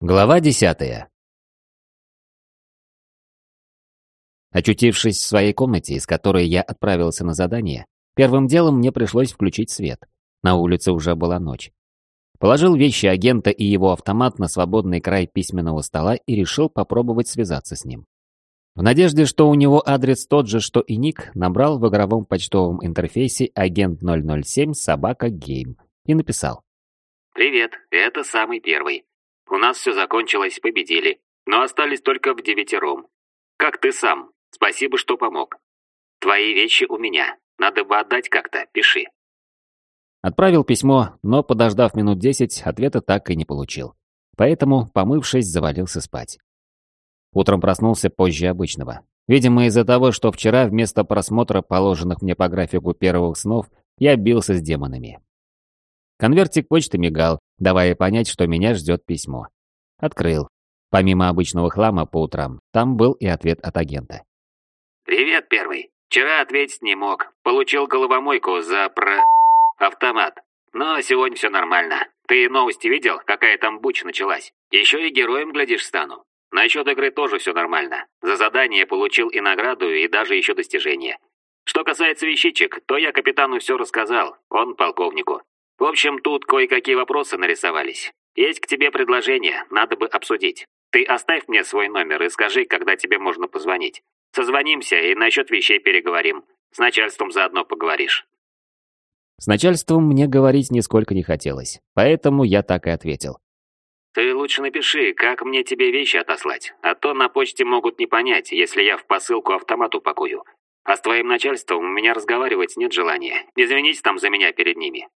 Глава десятая. Очутившись в своей комнате, из которой я отправился на задание, первым делом мне пришлось включить свет. На улице уже была ночь. Положил вещи агента и его автомат на свободный край письменного стола и решил попробовать связаться с ним. В надежде, что у него адрес тот же, что и ник, набрал в игровом почтовом интерфейсе агент 007 собака гейм и написал. «Привет, это самый первый. У нас все закончилось, победили, но остались только в девятером. Как ты сам? Спасибо, что помог. Твои вещи у меня. Надо бы отдать как-то, пиши. Отправил письмо, но, подождав минут десять, ответа так и не получил. Поэтому, помывшись, завалился спать. Утром проснулся позже обычного. Видимо, из-за того, что вчера вместо просмотра положенных мне по графику первых снов, я бился с демонами. Конвертик почты мигал, давая понять, что меня ждет письмо. Открыл. Помимо обычного хлама по утрам, там был и ответ от агента. «Привет, первый. Вчера ответить не мог. Получил головомойку за про... автомат. Но сегодня все нормально. Ты новости видел, какая там буч началась? Еще и героем, глядишь, стану. Насчет игры тоже все нормально. За задание получил и награду, и даже еще достижение. Что касается вещичек, то я капитану все рассказал, он полковнику. В общем, тут кое-какие вопросы нарисовались. Есть к тебе предложение, надо бы обсудить. Ты оставь мне свой номер и скажи, когда тебе можно позвонить. Созвонимся и насчет вещей переговорим. С начальством заодно поговоришь». С начальством мне говорить нисколько не хотелось, поэтому я так и ответил. «Ты лучше напиши, как мне тебе вещи отослать, а то на почте могут не понять, если я в посылку автомат упакую. А с твоим начальством у меня разговаривать нет желания. Извините там за меня перед ними.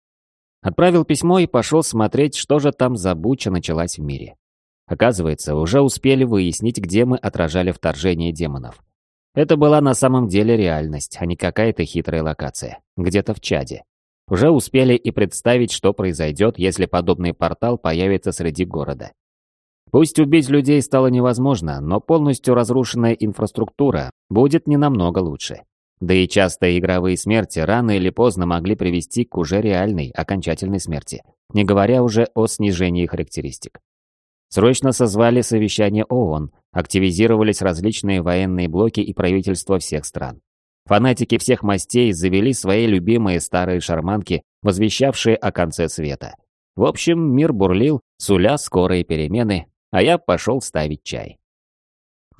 Отправил письмо и пошел смотреть, что же там за буча началась в мире. Оказывается, уже успели выяснить, где мы отражали вторжение демонов. Это была на самом деле реальность, а не какая-то хитрая локация. Где-то в Чаде. Уже успели и представить, что произойдет, если подобный портал появится среди города. Пусть убить людей стало невозможно, но полностью разрушенная инфраструктура будет не намного лучше. Да и частые игровые смерти рано или поздно могли привести к уже реальной, окончательной смерти, не говоря уже о снижении характеристик. Срочно созвали совещание ООН, активизировались различные военные блоки и правительства всех стран. Фанатики всех мастей завели свои любимые старые шарманки, возвещавшие о конце света. В общем, мир бурлил, суля скорые перемены, а я пошел ставить чай.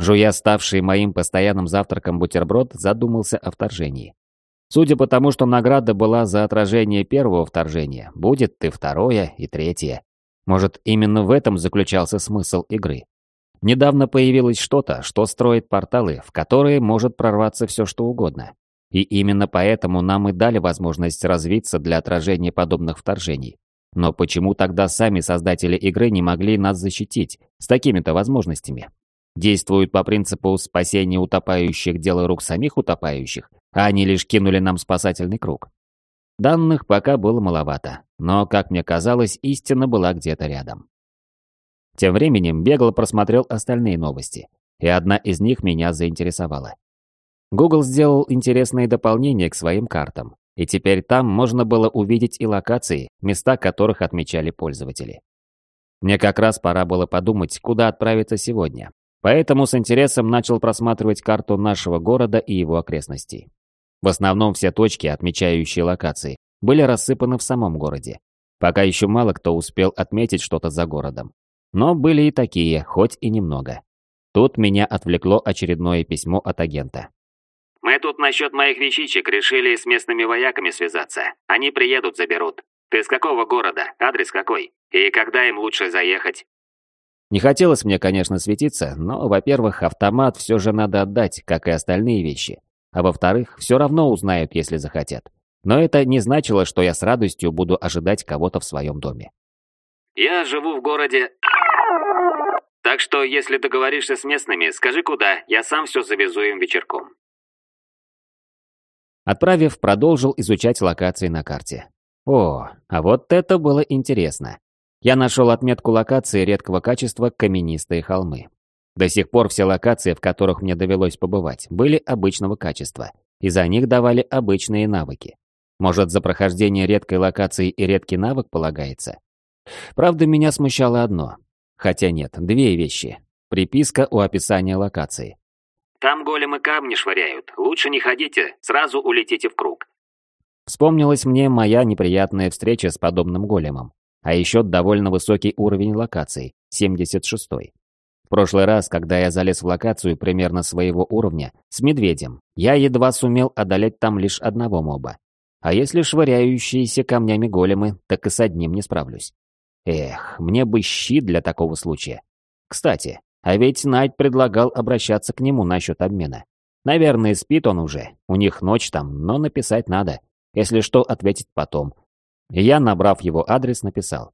Жуя ставший моим постоянным завтраком бутерброд, задумался о вторжении. Судя по тому, что награда была за отражение первого вторжения, будет и второе, и третье. Может, именно в этом заключался смысл игры. Недавно появилось что-то, что строит порталы, в которые может прорваться все что угодно. И именно поэтому нам и дали возможность развиться для отражения подобных вторжений. Но почему тогда сами создатели игры не могли нас защитить с такими-то возможностями? Действуют по принципу спасения утопающих дело рук самих утопающих, а они лишь кинули нам спасательный круг. Данных пока было маловато, но, как мне казалось, истина была где-то рядом. Тем временем бегло просмотрел остальные новости, и одна из них меня заинтересовала. Google сделал интересные дополнения к своим картам, и теперь там можно было увидеть и локации, места которых отмечали пользователи. Мне как раз пора было подумать, куда отправиться сегодня, Поэтому с интересом начал просматривать карту нашего города и его окрестностей. В основном все точки, отмечающие локации, были рассыпаны в самом городе. Пока еще мало кто успел отметить что-то за городом. Но были и такие, хоть и немного. Тут меня отвлекло очередное письмо от агента. «Мы тут насчет моих вещичек решили с местными вояками связаться. Они приедут, заберут. Ты с какого города? Адрес какой? И когда им лучше заехать?» Не хотелось мне, конечно, светиться, но, во-первых, автомат все же надо отдать, как и остальные вещи. А во-вторых, все равно узнают, если захотят. Но это не значило, что я с радостью буду ожидать кого-то в своем доме. «Я живу в городе... Так что, если договоришься с местными, скажи куда, я сам все завезу им вечерком». Отправив, продолжил изучать локации на карте. О, а вот это было интересно я нашел отметку локации редкого качества «Каменистые холмы». До сих пор все локации, в которых мне довелось побывать, были обычного качества, и за них давали обычные навыки. Может, за прохождение редкой локации и редкий навык полагается? Правда, меня смущало одно. Хотя нет, две вещи. Приписка у описания локации. Там големы камни швыряют. Лучше не ходите, сразу улетите в круг. Вспомнилась мне моя неприятная встреча с подобным големом. А еще довольно высокий уровень локаций, 76-й. В прошлый раз, когда я залез в локацию примерно своего уровня, с медведем, я едва сумел одолеть там лишь одного моба. А если швыряющиеся камнями големы, так и с одним не справлюсь. Эх, мне бы щит для такого случая. Кстати, а ведь Найт предлагал обращаться к нему насчет обмена. Наверное, спит он уже, у них ночь там, но написать надо. Если что, ответить потом. И я, набрав его адрес, написал.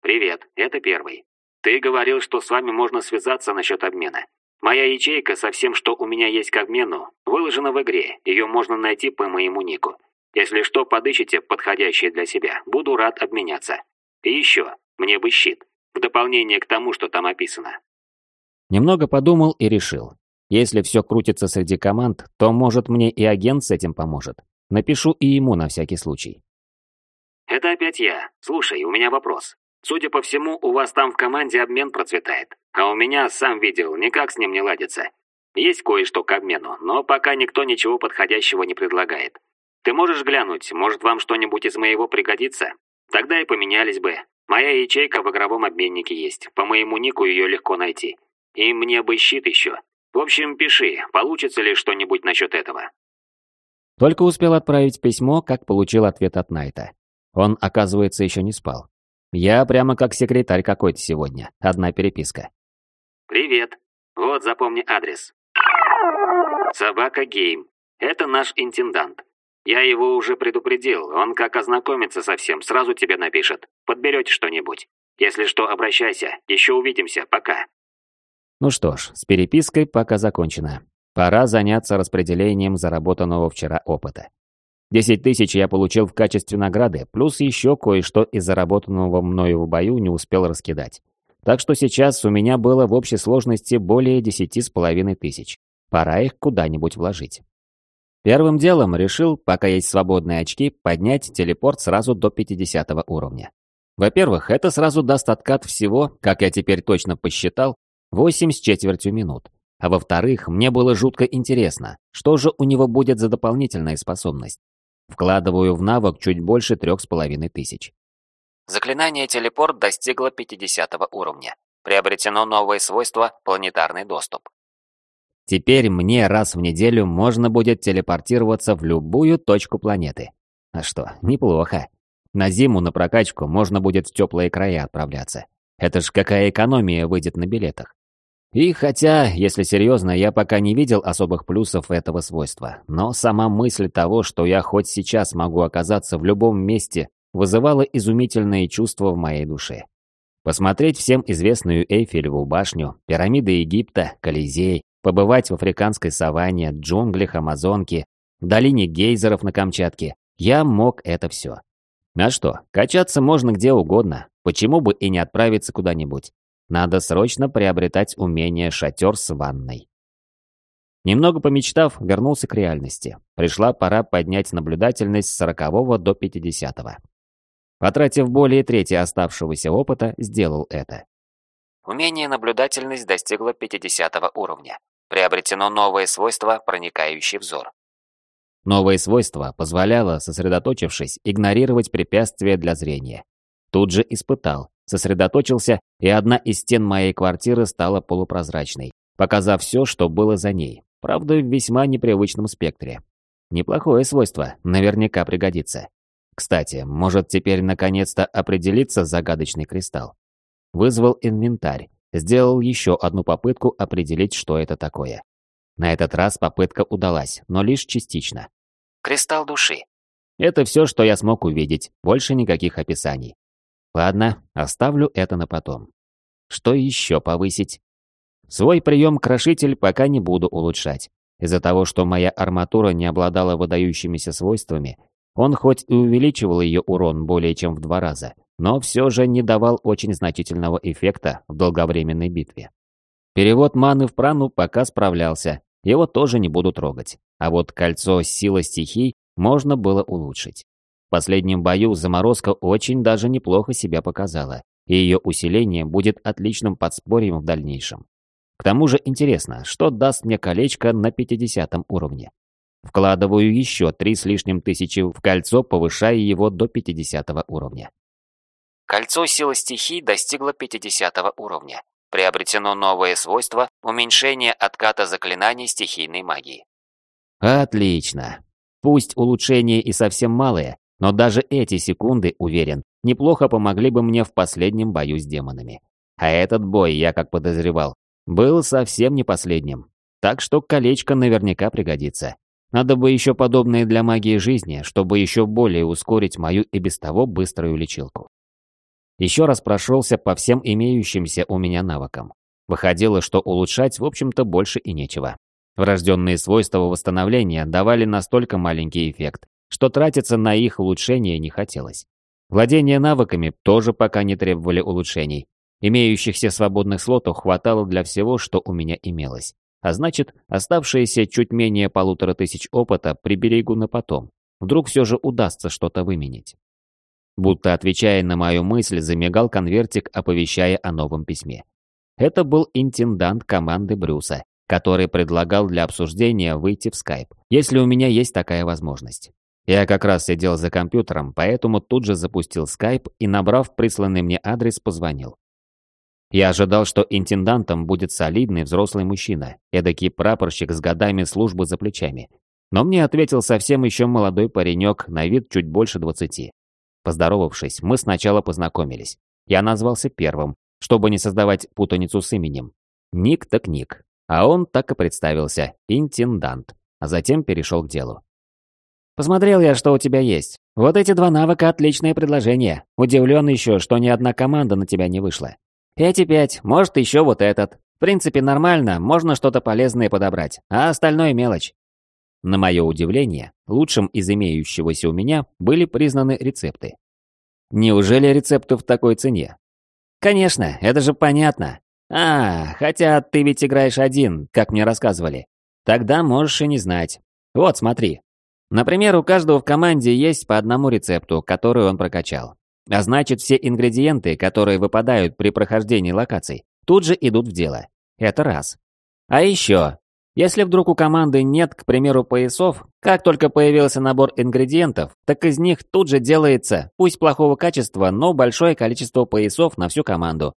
«Привет, это первый. Ты говорил, что с вами можно связаться насчет обмена. Моя ячейка со всем, что у меня есть к обмену, выложена в игре, ее можно найти по моему нику. Если что, подыщите подходящее для себя, буду рад обменяться. И еще, мне бы щит, в дополнение к тому, что там описано». Немного подумал и решил. Если все крутится среди команд, то, может, мне и агент с этим поможет. Напишу и ему на всякий случай. «Это опять я. Слушай, у меня вопрос. Судя по всему, у вас там в команде обмен процветает. А у меня, сам видел, никак с ним не ладится. Есть кое-что к обмену, но пока никто ничего подходящего не предлагает. Ты можешь глянуть, может вам что-нибудь из моего пригодится? Тогда и поменялись бы. Моя ячейка в игровом обменнике есть. По моему нику ее легко найти. И мне бы щит еще. В общем, пиши, получится ли что-нибудь насчет этого. Только успел отправить письмо, как получил ответ от Найта. Он, оказывается, еще не спал. Я прямо как секретарь какой-то сегодня. Одна переписка. Привет. Вот запомни адрес. Собака Гейм. Это наш интендант. Я его уже предупредил. Он как ознакомится со всем, сразу тебе напишет. Подберете что-нибудь. Если что, обращайся. Еще увидимся. Пока. Ну что ж, с перепиской пока закончено. Пора заняться распределением заработанного вчера опыта. Десять тысяч я получил в качестве награды, плюс еще кое-что из заработанного мною в бою не успел раскидать. Так что сейчас у меня было в общей сложности более десяти с половиной тысяч. Пора их куда-нибудь вложить. Первым делом решил, пока есть свободные очки, поднять телепорт сразу до 50 уровня. Во-первых, это сразу даст откат всего, как я теперь точно посчитал, 8 с четвертью минут. А во-вторых, мне было жутко интересно, что же у него будет за дополнительная способность. Вкладываю в навык чуть больше трех с половиной тысяч. Заклинание «Телепорт» достигло 50 уровня. Приобретено новое свойство «Планетарный доступ». Теперь мне раз в неделю можно будет телепортироваться в любую точку планеты. А что, неплохо. На зиму на прокачку можно будет в теплые края отправляться. Это ж какая экономия выйдет на билетах. И хотя, если серьезно, я пока не видел особых плюсов этого свойства, но сама мысль того, что я хоть сейчас могу оказаться в любом месте, вызывала изумительные чувства в моей душе. Посмотреть всем известную Эйфелеву башню, пирамиды Египта, Колизей, побывать в африканской саванне, джунглях Амазонки, долине гейзеров на Камчатке. Я мог это все. А что, качаться можно где угодно, почему бы и не отправиться куда-нибудь. Надо срочно приобретать умение шатер с ванной. Немного помечтав, вернулся к реальности. Пришла пора поднять наблюдательность с 40 до 50. -го. Потратив более трети оставшегося опыта, сделал это. Умение наблюдательность достигло 50 уровня. Приобретено новое свойство «Проникающий взор». Новое свойство позволяло, сосредоточившись, игнорировать препятствия для зрения. Тут же испытал, сосредоточился, и одна из стен моей квартиры стала полупрозрачной, показав все, что было за ней, правда, в весьма непривычном спектре. Неплохое свойство, наверняка пригодится. Кстати, может теперь наконец-то определиться загадочный кристалл. Вызвал инвентарь, сделал еще одну попытку определить, что это такое. На этот раз попытка удалась, но лишь частично. Кристалл души. Это все, что я смог увидеть, больше никаких описаний. Ладно, оставлю это на потом. Что еще повысить? Свой прием-крошитель пока не буду улучшать. Из-за того, что моя арматура не обладала выдающимися свойствами, он хоть и увеличивал ее урон более чем в два раза, но все же не давал очень значительного эффекта в долговременной битве. Перевод маны в прану пока справлялся, его тоже не буду трогать. А вот кольцо сила стихий можно было улучшить. В последнем бою заморозка очень даже неплохо себя показала. и ее усиление будет отличным подспорьем в дальнейшем. К тому же интересно, что даст мне колечко на 50 уровне. Вкладываю еще три с лишним тысячи в кольцо, повышая его до 50 уровня. Кольцо силы стихий достигло 50 уровня. Приобретено новое свойство уменьшение отката заклинаний стихийной магии. Отлично. Пусть улучшения и совсем малые, но даже эти секунды, уверен, неплохо помогли бы мне в последнем бою с демонами. А этот бой, я как подозревал, был совсем не последним. Так что колечко наверняка пригодится. Надо бы еще подобное для магии жизни, чтобы еще более ускорить мою и без того быструю лечилку. Еще раз прошелся по всем имеющимся у меня навыкам. Выходило, что улучшать, в общем-то, больше и нечего. Врожденные свойства восстановления давали настолько маленький эффект, что тратиться на их улучшение не хотелось. Владение навыками тоже пока не требовали улучшений. Имеющихся свободных слотов хватало для всего, что у меня имелось. А значит, оставшиеся чуть менее полутора тысяч опыта приберегу на потом. Вдруг все же удастся что-то выменить. Будто отвечая на мою мысль, замигал конвертик, оповещая о новом письме. Это был интендант команды Брюса, который предлагал для обсуждения выйти в скайп, если у меня есть такая возможность. Я как раз сидел за компьютером, поэтому тут же запустил скайп и, набрав присланный мне адрес, позвонил. Я ожидал, что интендантом будет солидный взрослый мужчина, эдакий прапорщик с годами службы за плечами. Но мне ответил совсем еще молодой паренек, на вид чуть больше двадцати. Поздоровавшись, мы сначала познакомились. Я назвался первым, чтобы не создавать путаницу с именем. Ник так Ник. А он так и представился – интендант. А затем перешел к делу. «Посмотрел я, что у тебя есть. Вот эти два навыка – отличное предложение. Удивлен еще, что ни одна команда на тебя не вышла. Пять и пять, может еще вот этот. В принципе, нормально, можно что-то полезное подобрать, а остальное мелочь. На мое удивление, лучшим из имеющегося у меня были признаны рецепты. Неужели рецепты в такой цене? Конечно, это же понятно. А, хотя ты ведь играешь один, как мне рассказывали. Тогда можешь и не знать. Вот, смотри. Например, у каждого в команде есть по одному рецепту, который он прокачал. А значит, все ингредиенты, которые выпадают при прохождении локаций, тут же идут в дело. Это раз. А еще, если вдруг у команды нет, к примеру, поясов, как только появился набор ингредиентов, так из них тут же делается, пусть плохого качества, но большое количество поясов на всю команду.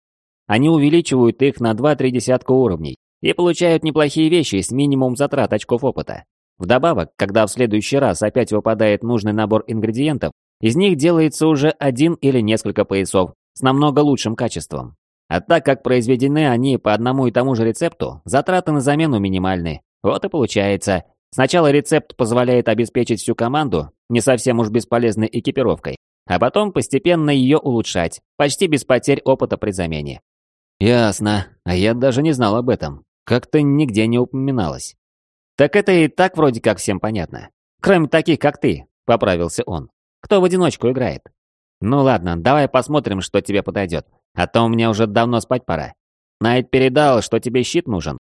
Они увеличивают их на 2-3 десятка уровней и получают неплохие вещи с минимум затрат очков опыта. Вдобавок, когда в следующий раз опять выпадает нужный набор ингредиентов, из них делается уже один или несколько поясов с намного лучшим качеством. А так как произведены они по одному и тому же рецепту, затраты на замену минимальны. Вот и получается. Сначала рецепт позволяет обеспечить всю команду не совсем уж бесполезной экипировкой, а потом постепенно ее улучшать, почти без потерь опыта при замене. Ясно, а я даже не знал об этом. Как-то нигде не упоминалось. Так это и так вроде как всем понятно. Кроме таких, как ты, поправился он. Кто в одиночку играет? Ну ладно, давай посмотрим, что тебе подойдет. А то мне уже давно спать пора. Найт передал, что тебе щит нужен.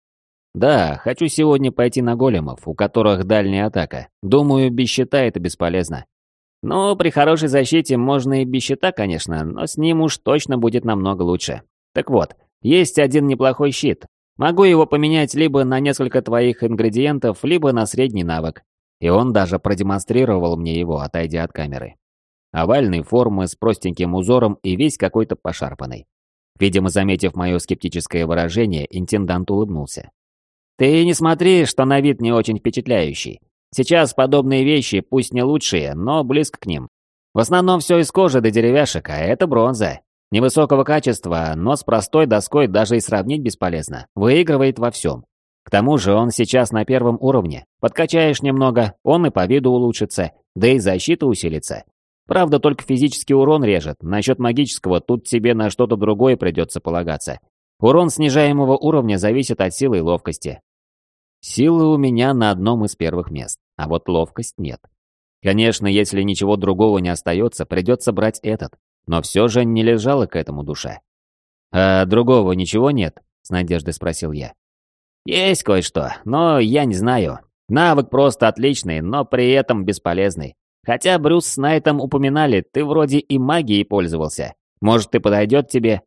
Да, хочу сегодня пойти на големов, у которых дальняя атака. Думаю, без щита это бесполезно. Ну, при хорошей защите можно и без щита, конечно, но с ним уж точно будет намного лучше. Так вот, есть один неплохой щит. Могу его поменять либо на несколько твоих ингредиентов, либо на средний навык. И он даже продемонстрировал мне его, отойдя от камеры. Овальной формы с простеньким узором и весь какой-то пошарпанный. Видимо, заметив мое скептическое выражение, интендант улыбнулся. «Ты не смотри, что на вид не очень впечатляющий. Сейчас подобные вещи, пусть не лучшие, но близко к ним. В основном все из кожи до деревяшек, а это бронза. Невысокого качества, но с простой доской даже и сравнить бесполезно. Выигрывает во всем. К тому же он сейчас на первом уровне. Подкачаешь немного, он и по виду улучшится, да и защита усилится. Правда, только физический урон режет. Насчет магического тут тебе на что-то другое придется полагаться. Урон снижаемого уровня зависит от силы и ловкости. Силы у меня на одном из первых мест, а вот ловкость нет. Конечно, если ничего другого не остается, придется брать этот. Но все же не лежала к этому душа. «А другого ничего нет?» – с надеждой спросил я. Есть кое-что, но я не знаю. Навык просто отличный, но при этом бесполезный. Хотя Брюс с Найтом упоминали, ты вроде и магией пользовался. Может, и подойдет тебе?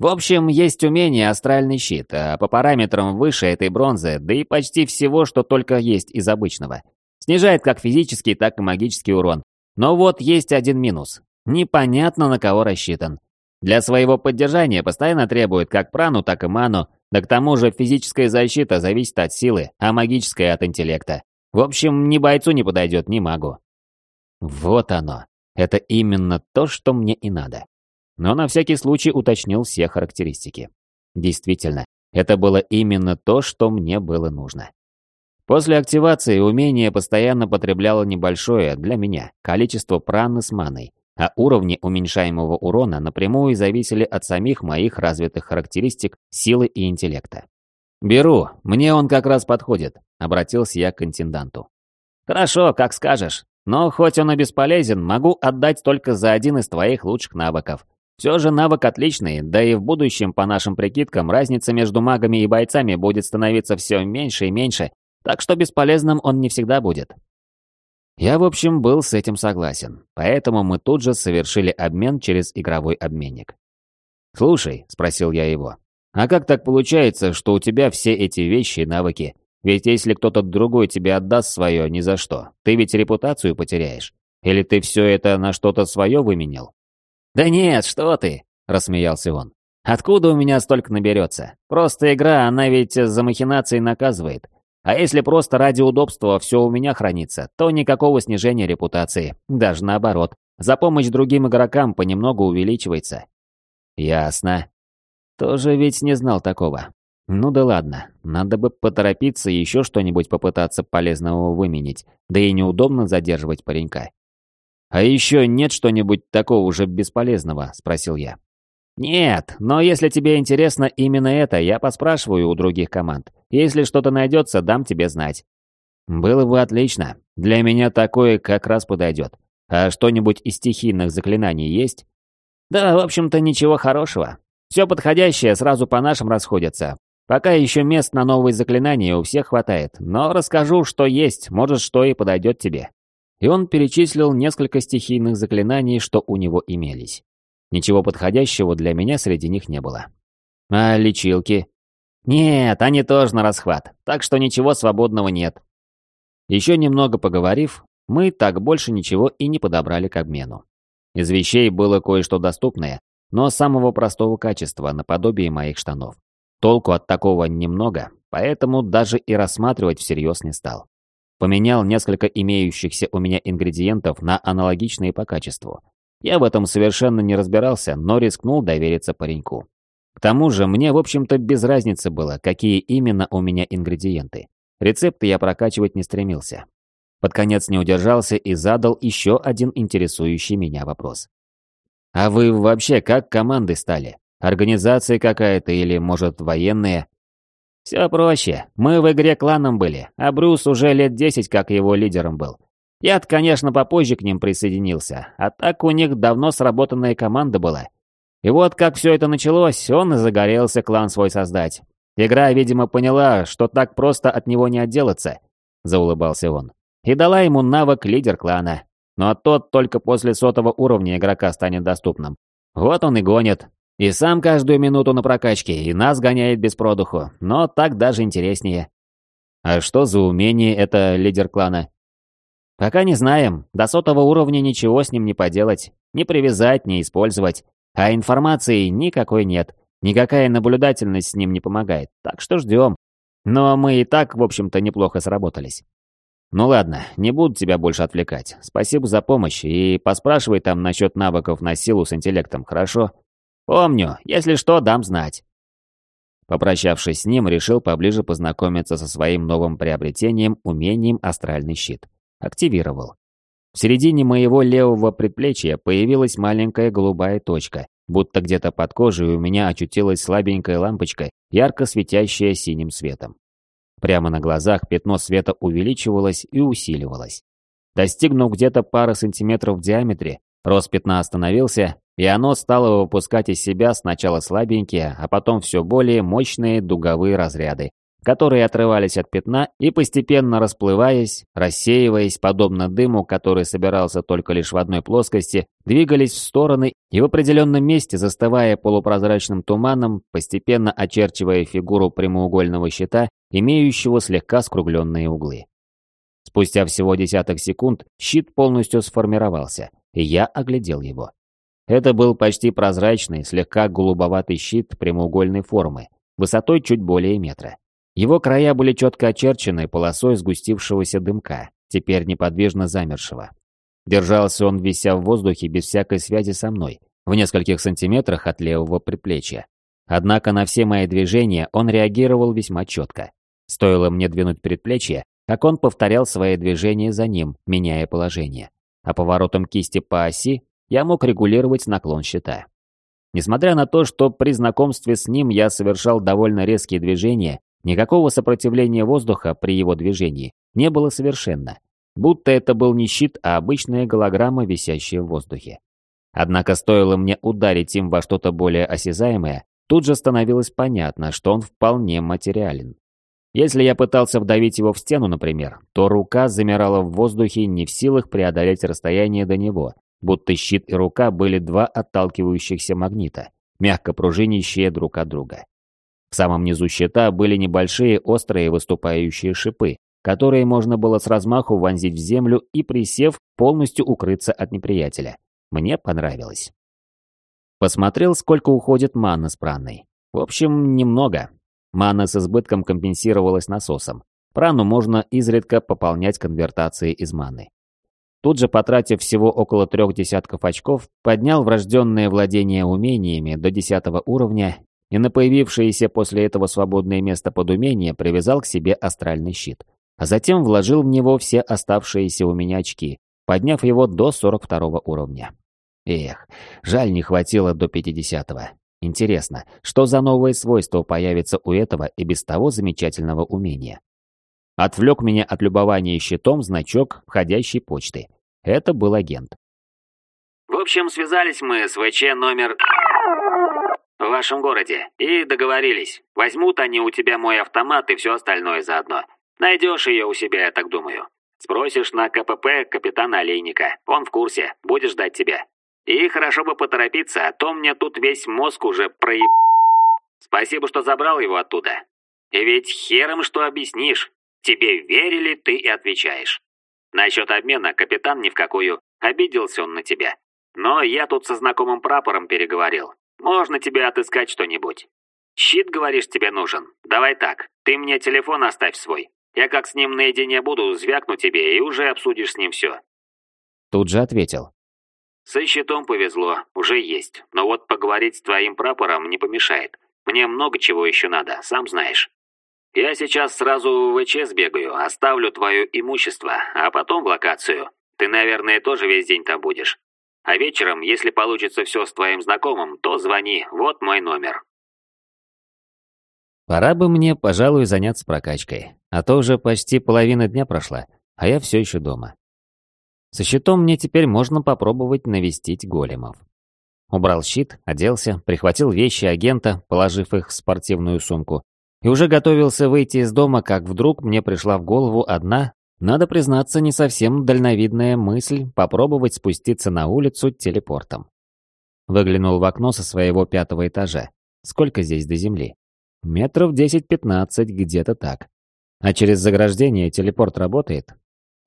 В общем, есть умение астральный щит, а по параметрам выше этой бронзы, да и почти всего, что только есть из обычного. Снижает как физический, так и магический урон. Но вот есть один минус. Непонятно, на кого рассчитан. Для своего поддержания постоянно требует как прану, так и ману, да к тому же физическая защита зависит от силы, а магическая от интеллекта. В общем, ни бойцу не подойдет, ни магу. Вот оно. Это именно то, что мне и надо. Но на всякий случай уточнил все характеристики. Действительно, это было именно то, что мне было нужно. После активации умение постоянно потребляло небольшое, для меня, количество праны с маной, а уровни уменьшаемого урона напрямую зависели от самих моих развитых характеристик силы и интеллекта. «Беру, мне он как раз подходит», — обратился я к интенданту. «Хорошо, как скажешь. Но хоть он и бесполезен, могу отдать только за один из твоих лучших навыков. Все же навык отличный, да и в будущем, по нашим прикидкам, разница между магами и бойцами будет становиться все меньше и меньше, так что бесполезным он не всегда будет. Я, в общем, был с этим согласен, поэтому мы тут же совершили обмен через игровой обменник. «Слушай», — спросил я его, — «а как так получается, что у тебя все эти вещи и навыки? Ведь если кто-то другой тебе отдаст свое ни за что, ты ведь репутацию потеряешь. Или ты все это на что-то свое выменял?» «Да нет, что ты!» — рассмеялся он. «Откуда у меня столько наберется? Просто игра, она ведь за махинации наказывает. А если просто ради удобства все у меня хранится, то никакого снижения репутации. Даже наоборот. За помощь другим игрокам понемногу увеличивается. Ясно. Тоже ведь не знал такого. Ну да ладно, надо бы поторопиться и еще что-нибудь попытаться полезного выменить, да и неудобно задерживать паренька. «А еще нет что-нибудь такого уже бесполезного?» – спросил я. «Нет, но если тебе интересно именно это, я поспрашиваю у других команд. Если что-то найдется, дам тебе знать». «Было бы отлично. Для меня такое как раз подойдет. А что-нибудь из стихийных заклинаний есть?» «Да, в общем-то, ничего хорошего. Все подходящее сразу по нашим расходятся. Пока еще мест на новые заклинания у всех хватает, но расскажу, что есть, может, что и подойдет тебе». И он перечислил несколько стихийных заклинаний, что у него имелись. Ничего подходящего для меня среди них не было. А лечилки? Нет, они тоже на расхват, так что ничего свободного нет. Еще немного поговорив, мы так больше ничего и не подобрали к обмену. Из вещей было кое-что доступное, но самого простого качества, наподобие моих штанов. Толку от такого немного, поэтому даже и рассматривать всерьез не стал. Поменял несколько имеющихся у меня ингредиентов на аналогичные по качеству, я в этом совершенно не разбирался, но рискнул довериться пареньку. К тому же мне, в общем-то, без разницы было, какие именно у меня ингредиенты. Рецепты я прокачивать не стремился. Под конец не удержался и задал еще один интересующий меня вопрос. «А вы вообще как командой стали? Организация какая-то или, может, военные?» «Все проще. Мы в игре кланом были, а Брюс уже лет десять как его лидером был. Я конечно, попозже к ним присоединился, а так у них давно сработанная команда была. И вот как все это началось, он и загорелся клан свой создать. Игра, видимо, поняла, что так просто от него не отделаться, заулыбался он. И дала ему навык лидер клана. Но тот только после сотого уровня игрока станет доступным. Вот он и гонит. И сам каждую минуту на прокачке, и нас гоняет без продуху. Но так даже интереснее. А что за умение это лидер клана? Пока не знаем. До сотого уровня ничего с ним не поделать. Не привязать, не использовать. А информации никакой нет. Никакая наблюдательность с ним не помогает. Так что ждем. Но мы и так, в общем-то, неплохо сработались. Ну ладно, не буду тебя больше отвлекать. Спасибо за помощь и поспрашивай там насчет навыков на силу с интеллектом, хорошо? Помню, если что, дам знать. Попрощавшись с ним, решил поближе познакомиться со своим новым приобретением, умением «Астральный щит» активировал. В середине моего левого предплечья появилась маленькая голубая точка, будто где-то под кожей у меня очутилась слабенькая лампочка, ярко светящая синим светом. Прямо на глазах пятно света увеличивалось и усиливалось. Достигнув где-то пары сантиметров в диаметре, рост пятна остановился, и оно стало выпускать из себя сначала слабенькие, а потом все более мощные дуговые разряды, которые отрывались от пятна и, постепенно расплываясь, рассеиваясь, подобно дыму, который собирался только лишь в одной плоскости, двигались в стороны и в определенном месте, застывая полупрозрачным туманом, постепенно очерчивая фигуру прямоугольного щита, имеющего слегка скругленные углы. Спустя всего десяток секунд щит полностью сформировался, и я оглядел его. Это был почти прозрачный, слегка голубоватый щит прямоугольной формы, высотой чуть более метра. Его края были четко очерчены полосой сгустившегося дымка, теперь неподвижно замершего. Держался он, вися в воздухе, без всякой связи со мной, в нескольких сантиметрах от левого предплечья. Однако на все мои движения он реагировал весьма четко. Стоило мне двинуть предплечье, как он повторял свои движения за ним, меняя положение. А поворотом кисти по оси я мог регулировать наклон щита. Несмотря на то, что при знакомстве с ним я совершал довольно резкие движения, никакого сопротивления воздуха при его движении не было совершенно. Будто это был не щит, а обычная голограмма, висящая в воздухе. Однако стоило мне ударить им во что-то более осязаемое, тут же становилось понятно, что он вполне материален. Если я пытался вдавить его в стену, например, то рука замирала в воздухе не в силах преодолеть расстояние до него, будто щит и рука были два отталкивающихся магнита, мягко пружинящие друг от друга. В самом низу щита были небольшие острые выступающие шипы, которые можно было с размаху вонзить в землю и, присев, полностью укрыться от неприятеля. Мне понравилось. Посмотрел, сколько уходит маны с праной. В общем, немного. Мана с избытком компенсировалась насосом. Прану можно изредка пополнять конвертацией из маны. Тут же, потратив всего около трех десятков очков, поднял врожденное владение умениями до десятого уровня и на появившееся после этого свободное место под умение привязал к себе астральный щит. А затем вложил в него все оставшиеся у меня очки, подняв его до 42 уровня. Эх, жаль не хватило до 50-го. Интересно, что за новое свойство появится у этого и без того замечательного умения? Отвлек меня от любования щитом значок входящей почты. Это был агент. В общем, связались мы с ВЧ номер в вашем городе и договорились. Возьмут они у тебя мой автомат и все остальное заодно. Найдешь ее у себя, я так думаю. Спросишь на КПП капитана Олейника. Он в курсе, будет ждать тебя. И хорошо бы поторопиться, а то мне тут весь мозг уже проеб... Спасибо, что забрал его оттуда. И ведь хером что объяснишь. Тебе верили, ты и отвечаешь. Насчет обмена капитан ни в какую. Обиделся он на тебя. Но я тут со знакомым прапором переговорил. Можно тебе отыскать что-нибудь. Щит, говоришь, тебе нужен. Давай так, ты мне телефон оставь свой. Я как с ним наедине буду, звякну тебе и уже обсудишь с ним все. Тут же ответил. Со щитом повезло, уже есть. Но вот поговорить с твоим прапором не помешает. Мне много чего еще надо, сам знаешь. Я сейчас сразу в ВЧ сбегаю, оставлю твое имущество, а потом в локацию. Ты, наверное, тоже весь день там будешь. А вечером, если получится все с твоим знакомым, то звони, вот мой номер. Пора бы мне, пожалуй, заняться прокачкой. А то уже почти половина дня прошла, а я все еще дома. Со щитом мне теперь можно попробовать навестить големов. Убрал щит, оделся, прихватил вещи агента, положив их в спортивную сумку, и уже готовился выйти из дома, как вдруг мне пришла в голову одна, надо признаться, не совсем дальновидная мысль попробовать спуститься на улицу телепортом. Выглянул в окно со своего пятого этажа. Сколько здесь до земли? Метров 10-15, где-то так. А через заграждение телепорт работает?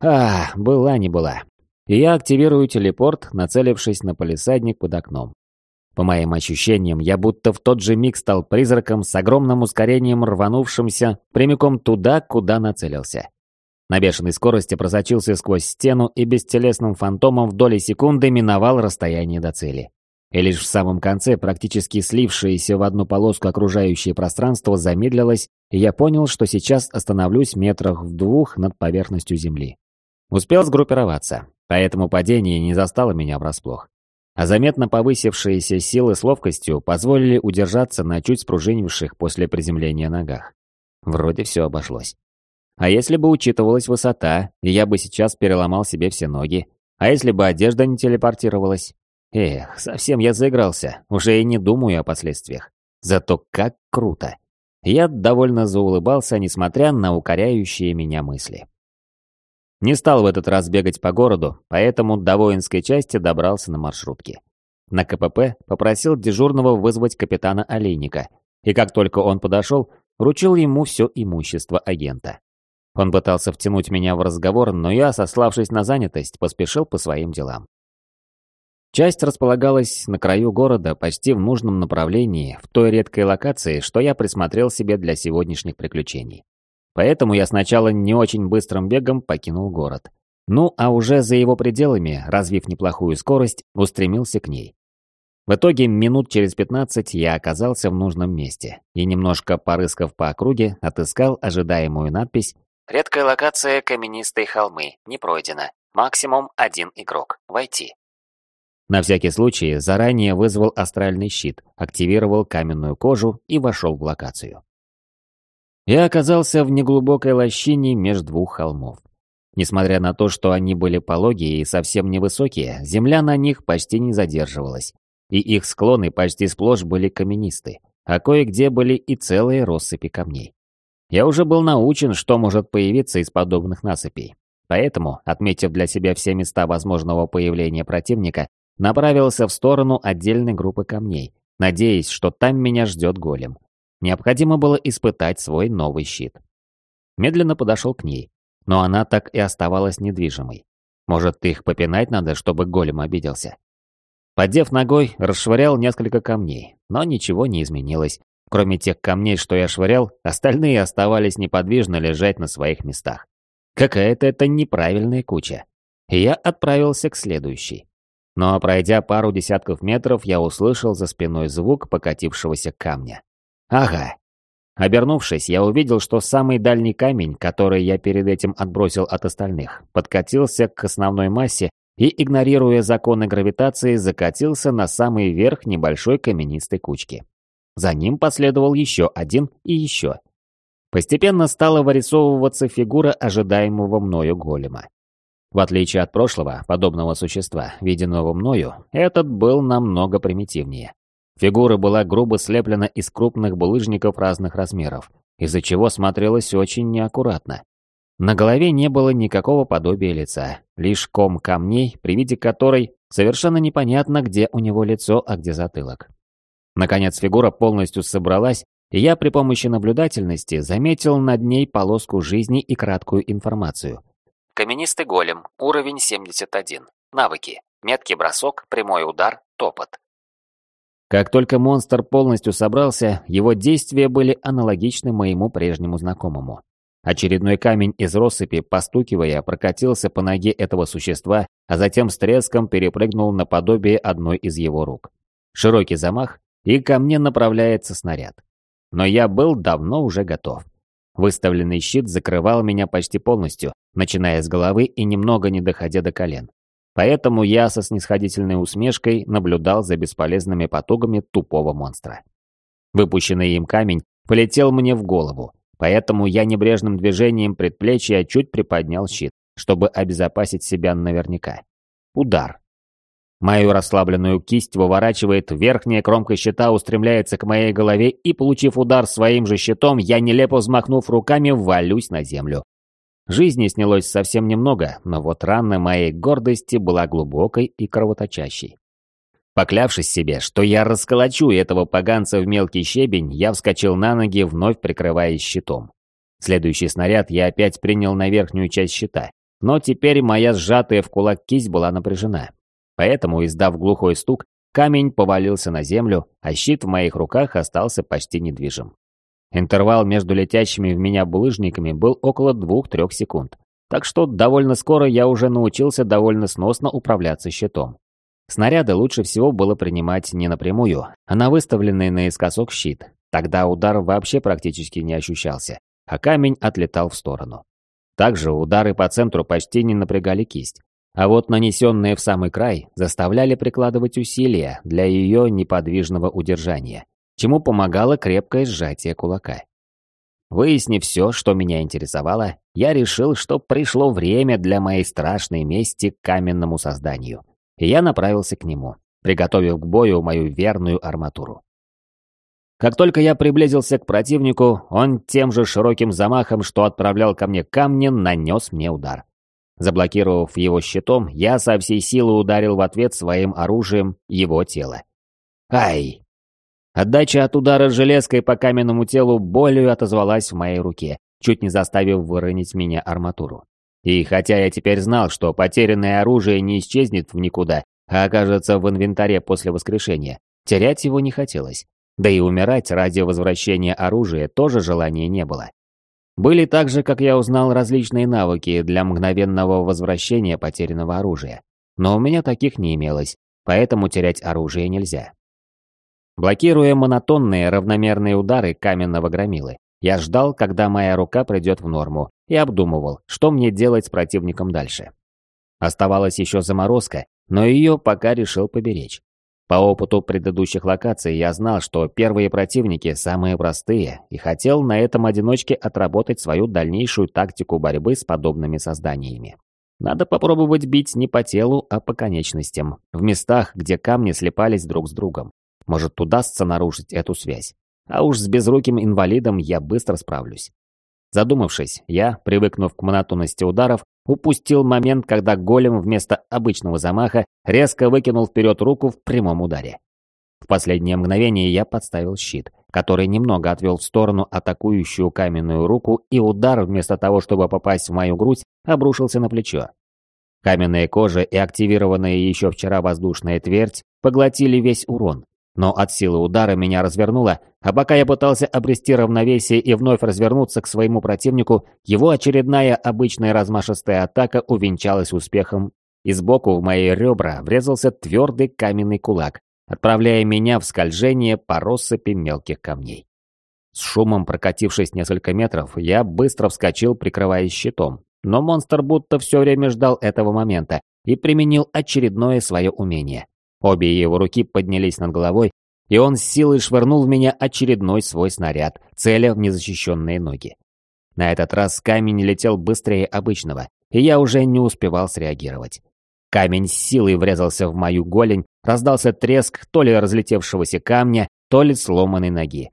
А, была не была. И я активирую телепорт, нацелившись на полисадник под окном. По моим ощущениям, я будто в тот же миг стал призраком с огромным ускорением рванувшимся прямиком туда, куда нацелился. На бешеной скорости просочился сквозь стену и бестелесным фантомом в доли секунды миновал расстояние до цели. И лишь в самом конце практически слившееся в одну полоску окружающее пространство замедлилось, и я понял, что сейчас остановлюсь метрах в двух над поверхностью Земли. Успел сгруппироваться, поэтому падение не застало меня врасплох а заметно повысившиеся силы с ловкостью позволили удержаться на чуть спружинивших после приземления ногах. Вроде все обошлось. А если бы учитывалась высота, я бы сейчас переломал себе все ноги, а если бы одежда не телепортировалась? Эх, совсем я заигрался, уже и не думаю о последствиях. Зато как круто. Я довольно заулыбался, несмотря на укоряющие меня мысли. Не стал в этот раз бегать по городу, поэтому до воинской части добрался на маршрутке. На КПП попросил дежурного вызвать капитана Олейника, и как только он подошел, вручил ему все имущество агента. Он пытался втянуть меня в разговор, но я, сославшись на занятость, поспешил по своим делам. Часть располагалась на краю города, почти в нужном направлении, в той редкой локации, что я присмотрел себе для сегодняшних приключений. Поэтому я сначала не очень быстрым бегом покинул город. Ну, а уже за его пределами, развив неплохую скорость, устремился к ней. В итоге минут через 15 я оказался в нужном месте и, немножко порыскав по округе, отыскал ожидаемую надпись «Редкая локация каменистые холмы, не пройдена. Максимум один игрок. Войти». На всякий случай заранее вызвал астральный щит, активировал каменную кожу и вошел в локацию. Я оказался в неглубокой лощине между двух холмов. Несмотря на то, что они были пологие и совсем невысокие, земля на них почти не задерживалась, и их склоны почти сплошь были каменисты, а кое-где были и целые россыпи камней. Я уже был научен, что может появиться из подобных насыпей. Поэтому, отметив для себя все места возможного появления противника, направился в сторону отдельной группы камней, надеясь, что там меня ждет голем. Необходимо было испытать свой новый щит. Медленно подошел к ней, но она так и оставалась недвижимой. Может, их попинать надо, чтобы голем обиделся? Подев ногой, расшвырял несколько камней, но ничего не изменилось. Кроме тех камней, что я швырял, остальные оставались неподвижно лежать на своих местах. Какая-то это неправильная куча. Я отправился к следующей. Но пройдя пару десятков метров, я услышал за спиной звук покатившегося камня. Ага. Обернувшись, я увидел, что самый дальний камень, который я перед этим отбросил от остальных, подкатился к основной массе и, игнорируя законы гравитации, закатился на самый верх небольшой каменистой кучки. За ним последовал еще один и еще. Постепенно стала вырисовываться фигура ожидаемого мною голема. В отличие от прошлого, подобного существа, виденного мною, этот был намного примитивнее. Фигура была грубо слеплена из крупных булыжников разных размеров, из-за чего смотрелась очень неаккуратно. На голове не было никакого подобия лица, лишь ком камней, при виде которой совершенно непонятно, где у него лицо, а где затылок. Наконец фигура полностью собралась, и я при помощи наблюдательности заметил над ней полоску жизни и краткую информацию. Каменистый голем, уровень 71. Навыки. Меткий бросок, прямой удар, топот. Как только монстр полностью собрался, его действия были аналогичны моему прежнему знакомому. Очередной камень из россыпи, постукивая, прокатился по ноге этого существа, а затем с треском перепрыгнул на подобие одной из его рук. Широкий замах, и ко мне направляется снаряд. Но я был давно уже готов. Выставленный щит закрывал меня почти полностью, начиная с головы и немного не доходя до колен. Поэтому я со снисходительной усмешкой наблюдал за бесполезными потугами тупого монстра. Выпущенный им камень полетел мне в голову, поэтому я небрежным движением предплечья чуть приподнял щит, чтобы обезопасить себя наверняка. Удар. Мою расслабленную кисть выворачивает, верхняя кромка щита устремляется к моей голове, и, получив удар своим же щитом, я, нелепо взмахнув руками, валюсь на землю. Жизни снялось совсем немного, но вот рана моей гордости была глубокой и кровоточащей. Поклявшись себе, что я расколочу этого поганца в мелкий щебень, я вскочил на ноги, вновь прикрываясь щитом. Следующий снаряд я опять принял на верхнюю часть щита, но теперь моя сжатая в кулак кисть была напряжена. Поэтому, издав глухой стук, камень повалился на землю, а щит в моих руках остался почти недвижим. Интервал между летящими в меня булыжниками был около 2-3 секунд. Так что довольно скоро я уже научился довольно сносно управляться щитом. Снаряды лучше всего было принимать не напрямую, а на выставленный наискосок щит. Тогда удар вообще практически не ощущался, а камень отлетал в сторону. Также удары по центру почти не напрягали кисть, а вот нанесенные в самый край заставляли прикладывать усилия для ее неподвижного удержания чему помогало крепкое сжатие кулака. Выяснив все, что меня интересовало, я решил, что пришло время для моей страшной мести к каменному созданию, и я направился к нему, приготовив к бою мою верную арматуру. Как только я приблизился к противнику, он тем же широким замахом, что отправлял ко мне камни, нанес мне удар. Заблокировав его щитом, я со всей силы ударил в ответ своим оружием его тело. Ай! Отдача от удара железкой по каменному телу болью отозвалась в моей руке, чуть не заставив выронить меня арматуру. И хотя я теперь знал, что потерянное оружие не исчезнет в никуда, а окажется в инвентаре после воскрешения, терять его не хотелось. Да и умирать ради возвращения оружия тоже желания не было. Были также, как я узнал, различные навыки для мгновенного возвращения потерянного оружия. Но у меня таких не имелось, поэтому терять оружие нельзя. Блокируя монотонные равномерные удары каменного громилы, я ждал, когда моя рука придет в норму, и обдумывал, что мне делать с противником дальше. Оставалась еще заморозка, но ее пока решил поберечь. По опыту предыдущих локаций я знал, что первые противники самые простые, и хотел на этом одиночке отработать свою дальнейшую тактику борьбы с подобными созданиями. Надо попробовать бить не по телу, а по конечностям, в местах, где камни слепались друг с другом. Может, удастся нарушить эту связь. А уж с безруким инвалидом я быстро справлюсь. Задумавшись, я, привыкнув к монотонности ударов, упустил момент, когда голем вместо обычного замаха резко выкинул вперед руку в прямом ударе. В последнее мгновение я подставил щит, который немного отвел в сторону атакующую каменную руку, и удар, вместо того, чтобы попасть в мою грудь, обрушился на плечо. Каменная кожа и активированная еще вчера воздушная твердь поглотили весь урон, но от силы удара меня развернуло, а пока я пытался обрести равновесие и вновь развернуться к своему противнику, его очередная обычная размашистая атака увенчалась успехом, и сбоку в мои ребра врезался твердый каменный кулак, отправляя меня в скольжение по россыпи мелких камней. С шумом прокатившись несколько метров, я быстро вскочил, прикрываясь щитом, но монстр будто все время ждал этого момента и применил очередное свое умение. Обе его руки поднялись над головой, и он с силой швырнул в меня очередной свой снаряд, целя в незащищенные ноги. На этот раз камень летел быстрее обычного, и я уже не успевал среагировать. Камень с силой врезался в мою голень, раздался треск то ли разлетевшегося камня, то ли сломанной ноги.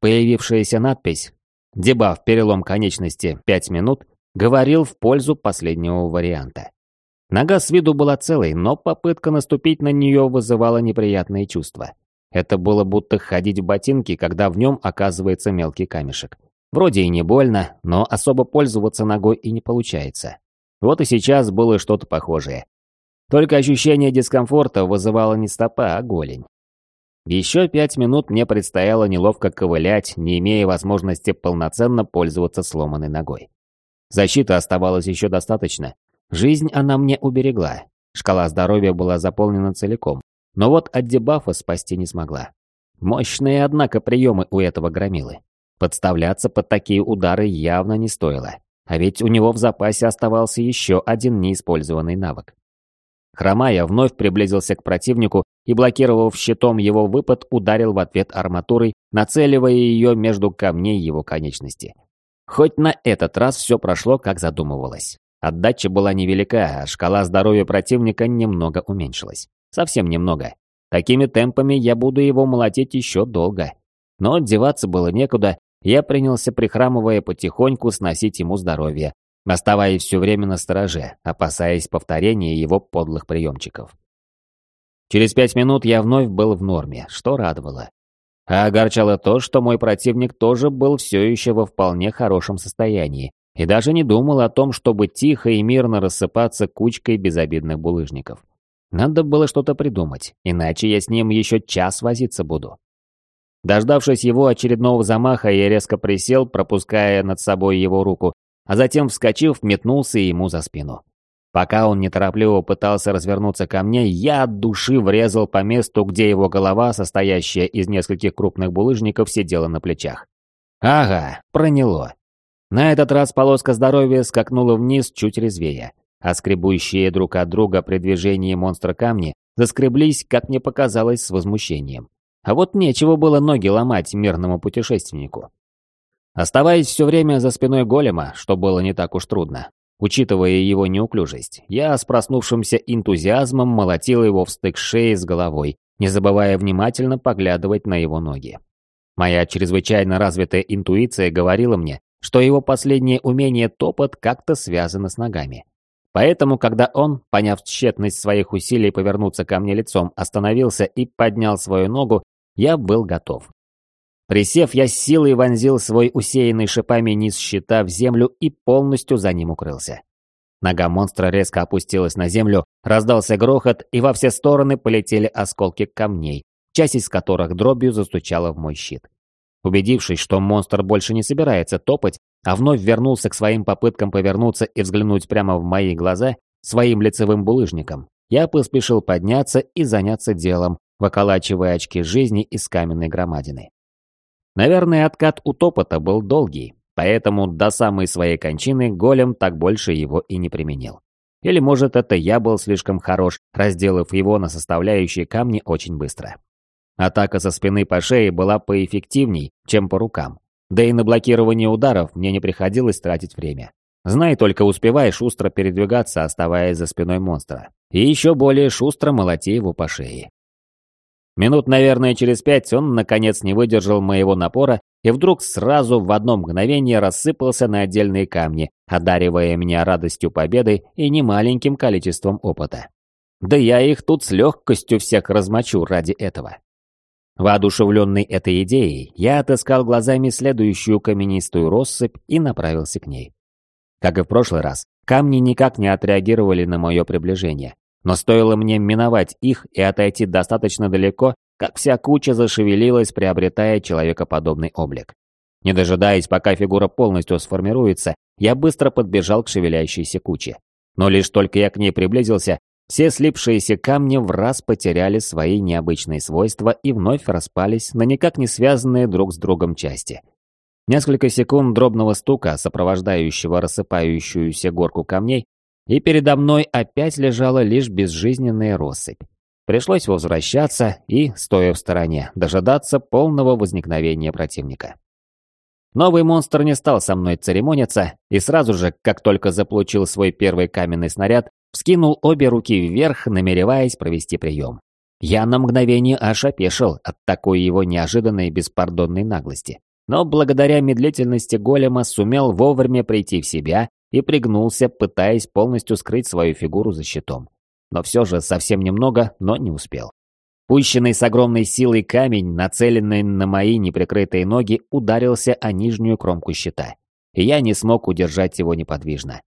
Появившаяся надпись «Дебаф перелом конечности 5 минут» говорил в пользу последнего варианта. Нога с виду была целой, но попытка наступить на нее вызывала неприятные чувства. Это было будто ходить в ботинки, когда в нем оказывается мелкий камешек. Вроде и не больно, но особо пользоваться ногой и не получается. Вот и сейчас было что-то похожее. Только ощущение дискомфорта вызывало не стопа, а голень. Еще пять минут мне предстояло неловко ковылять, не имея возможности полноценно пользоваться сломанной ногой. Защиты оставалось еще достаточно, Жизнь она мне уберегла. Шкала здоровья была заполнена целиком. Но вот от дебафа спасти не смогла. Мощные, однако, приемы у этого громилы. Подставляться под такие удары явно не стоило. А ведь у него в запасе оставался еще один неиспользованный навык. Хромая вновь приблизился к противнику и, блокировав щитом его выпад, ударил в ответ арматурой, нацеливая ее между камней его конечности. Хоть на этот раз все прошло, как задумывалось. Отдача была невелика, а шкала здоровья противника немного уменьшилась. Совсем немного. Такими темпами я буду его молотить еще долго. Но деваться было некуда, я принялся, прихрамывая потихоньку, сносить ему здоровье, оставаясь все время на стороже, опасаясь повторения его подлых приемчиков. Через пять минут я вновь был в норме, что радовало. А огорчало то, что мой противник тоже был все еще во вполне хорошем состоянии, и даже не думал о том, чтобы тихо и мирно рассыпаться кучкой безобидных булыжников. Надо было что-то придумать, иначе я с ним еще час возиться буду. Дождавшись его очередного замаха, я резко присел, пропуская над собой его руку, а затем, вскочив, метнулся ему за спину. Пока он неторопливо пытался развернуться ко мне, я от души врезал по месту, где его голова, состоящая из нескольких крупных булыжников, сидела на плечах. Ага, проняло. На этот раз полоска здоровья скакнула вниз чуть резвее, а скребущие друг от друга при движении монстра камни заскреблись, как мне показалось, с возмущением. А вот нечего было ноги ломать мирному путешественнику. Оставаясь все время за спиной голема, что было не так уж трудно, учитывая его неуклюжесть, я с проснувшимся энтузиазмом молотил его в стык шеи с головой, не забывая внимательно поглядывать на его ноги. Моя чрезвычайно развитая интуиция говорила мне, что его последнее умение топот как-то связано с ногами. Поэтому, когда он, поняв тщетность своих усилий повернуться ко мне лицом, остановился и поднял свою ногу, я был готов. Присев, я силой вонзил свой усеянный шипами низ щита в землю и полностью за ним укрылся. Нога монстра резко опустилась на землю, раздался грохот, и во все стороны полетели осколки камней, часть из которых дробью застучала в мой щит. Убедившись, что монстр больше не собирается топать, а вновь вернулся к своим попыткам повернуться и взглянуть прямо в мои глаза своим лицевым булыжником, я поспешил подняться и заняться делом, выколачивая очки жизни из каменной громадины. Наверное, откат у топота был долгий, поэтому до самой своей кончины голем так больше его и не применил. Или, может, это я был слишком хорош, разделав его на составляющие камни очень быстро. Атака со спины по шее была поэффективней, чем по рукам. Да и на блокирование ударов мне не приходилось тратить время. Знай только успевай шустро передвигаться, оставаясь за спиной монстра. И еще более шустро молоти его по шее. Минут, наверное, через пять он, наконец, не выдержал моего напора и вдруг сразу в одно мгновение рассыпался на отдельные камни, одаривая меня радостью победы и немаленьким количеством опыта. Да я их тут с легкостью всех размочу ради этого. Воодушевленный этой идеей, я отыскал глазами следующую каменистую россыпь и направился к ней. Как и в прошлый раз, камни никак не отреагировали на мое приближение, но стоило мне миновать их и отойти достаточно далеко, как вся куча зашевелилась, приобретая человекоподобный облик. Не дожидаясь, пока фигура полностью сформируется, я быстро подбежал к шевелящейся куче. Но лишь только я к ней приблизился, все слипшиеся камни в раз потеряли свои необычные свойства и вновь распались на никак не связанные друг с другом части. Несколько секунд дробного стука, сопровождающего рассыпающуюся горку камней, и передо мной опять лежала лишь безжизненная россыпь. Пришлось возвращаться и, стоя в стороне, дожидаться полного возникновения противника. Новый монстр не стал со мной церемониться, и сразу же, как только заполучил свой первый каменный снаряд, Вскинул обе руки вверх, намереваясь провести прием. Я на мгновение аж опешил от такой его неожиданной беспардонной наглости. Но благодаря медлительности голема сумел вовремя прийти в себя и пригнулся, пытаясь полностью скрыть свою фигуру за щитом. Но все же совсем немного, но не успел. Пущенный с огромной силой камень, нацеленный на мои неприкрытые ноги, ударился о нижнюю кромку щита. И я не смог удержать его неподвижно.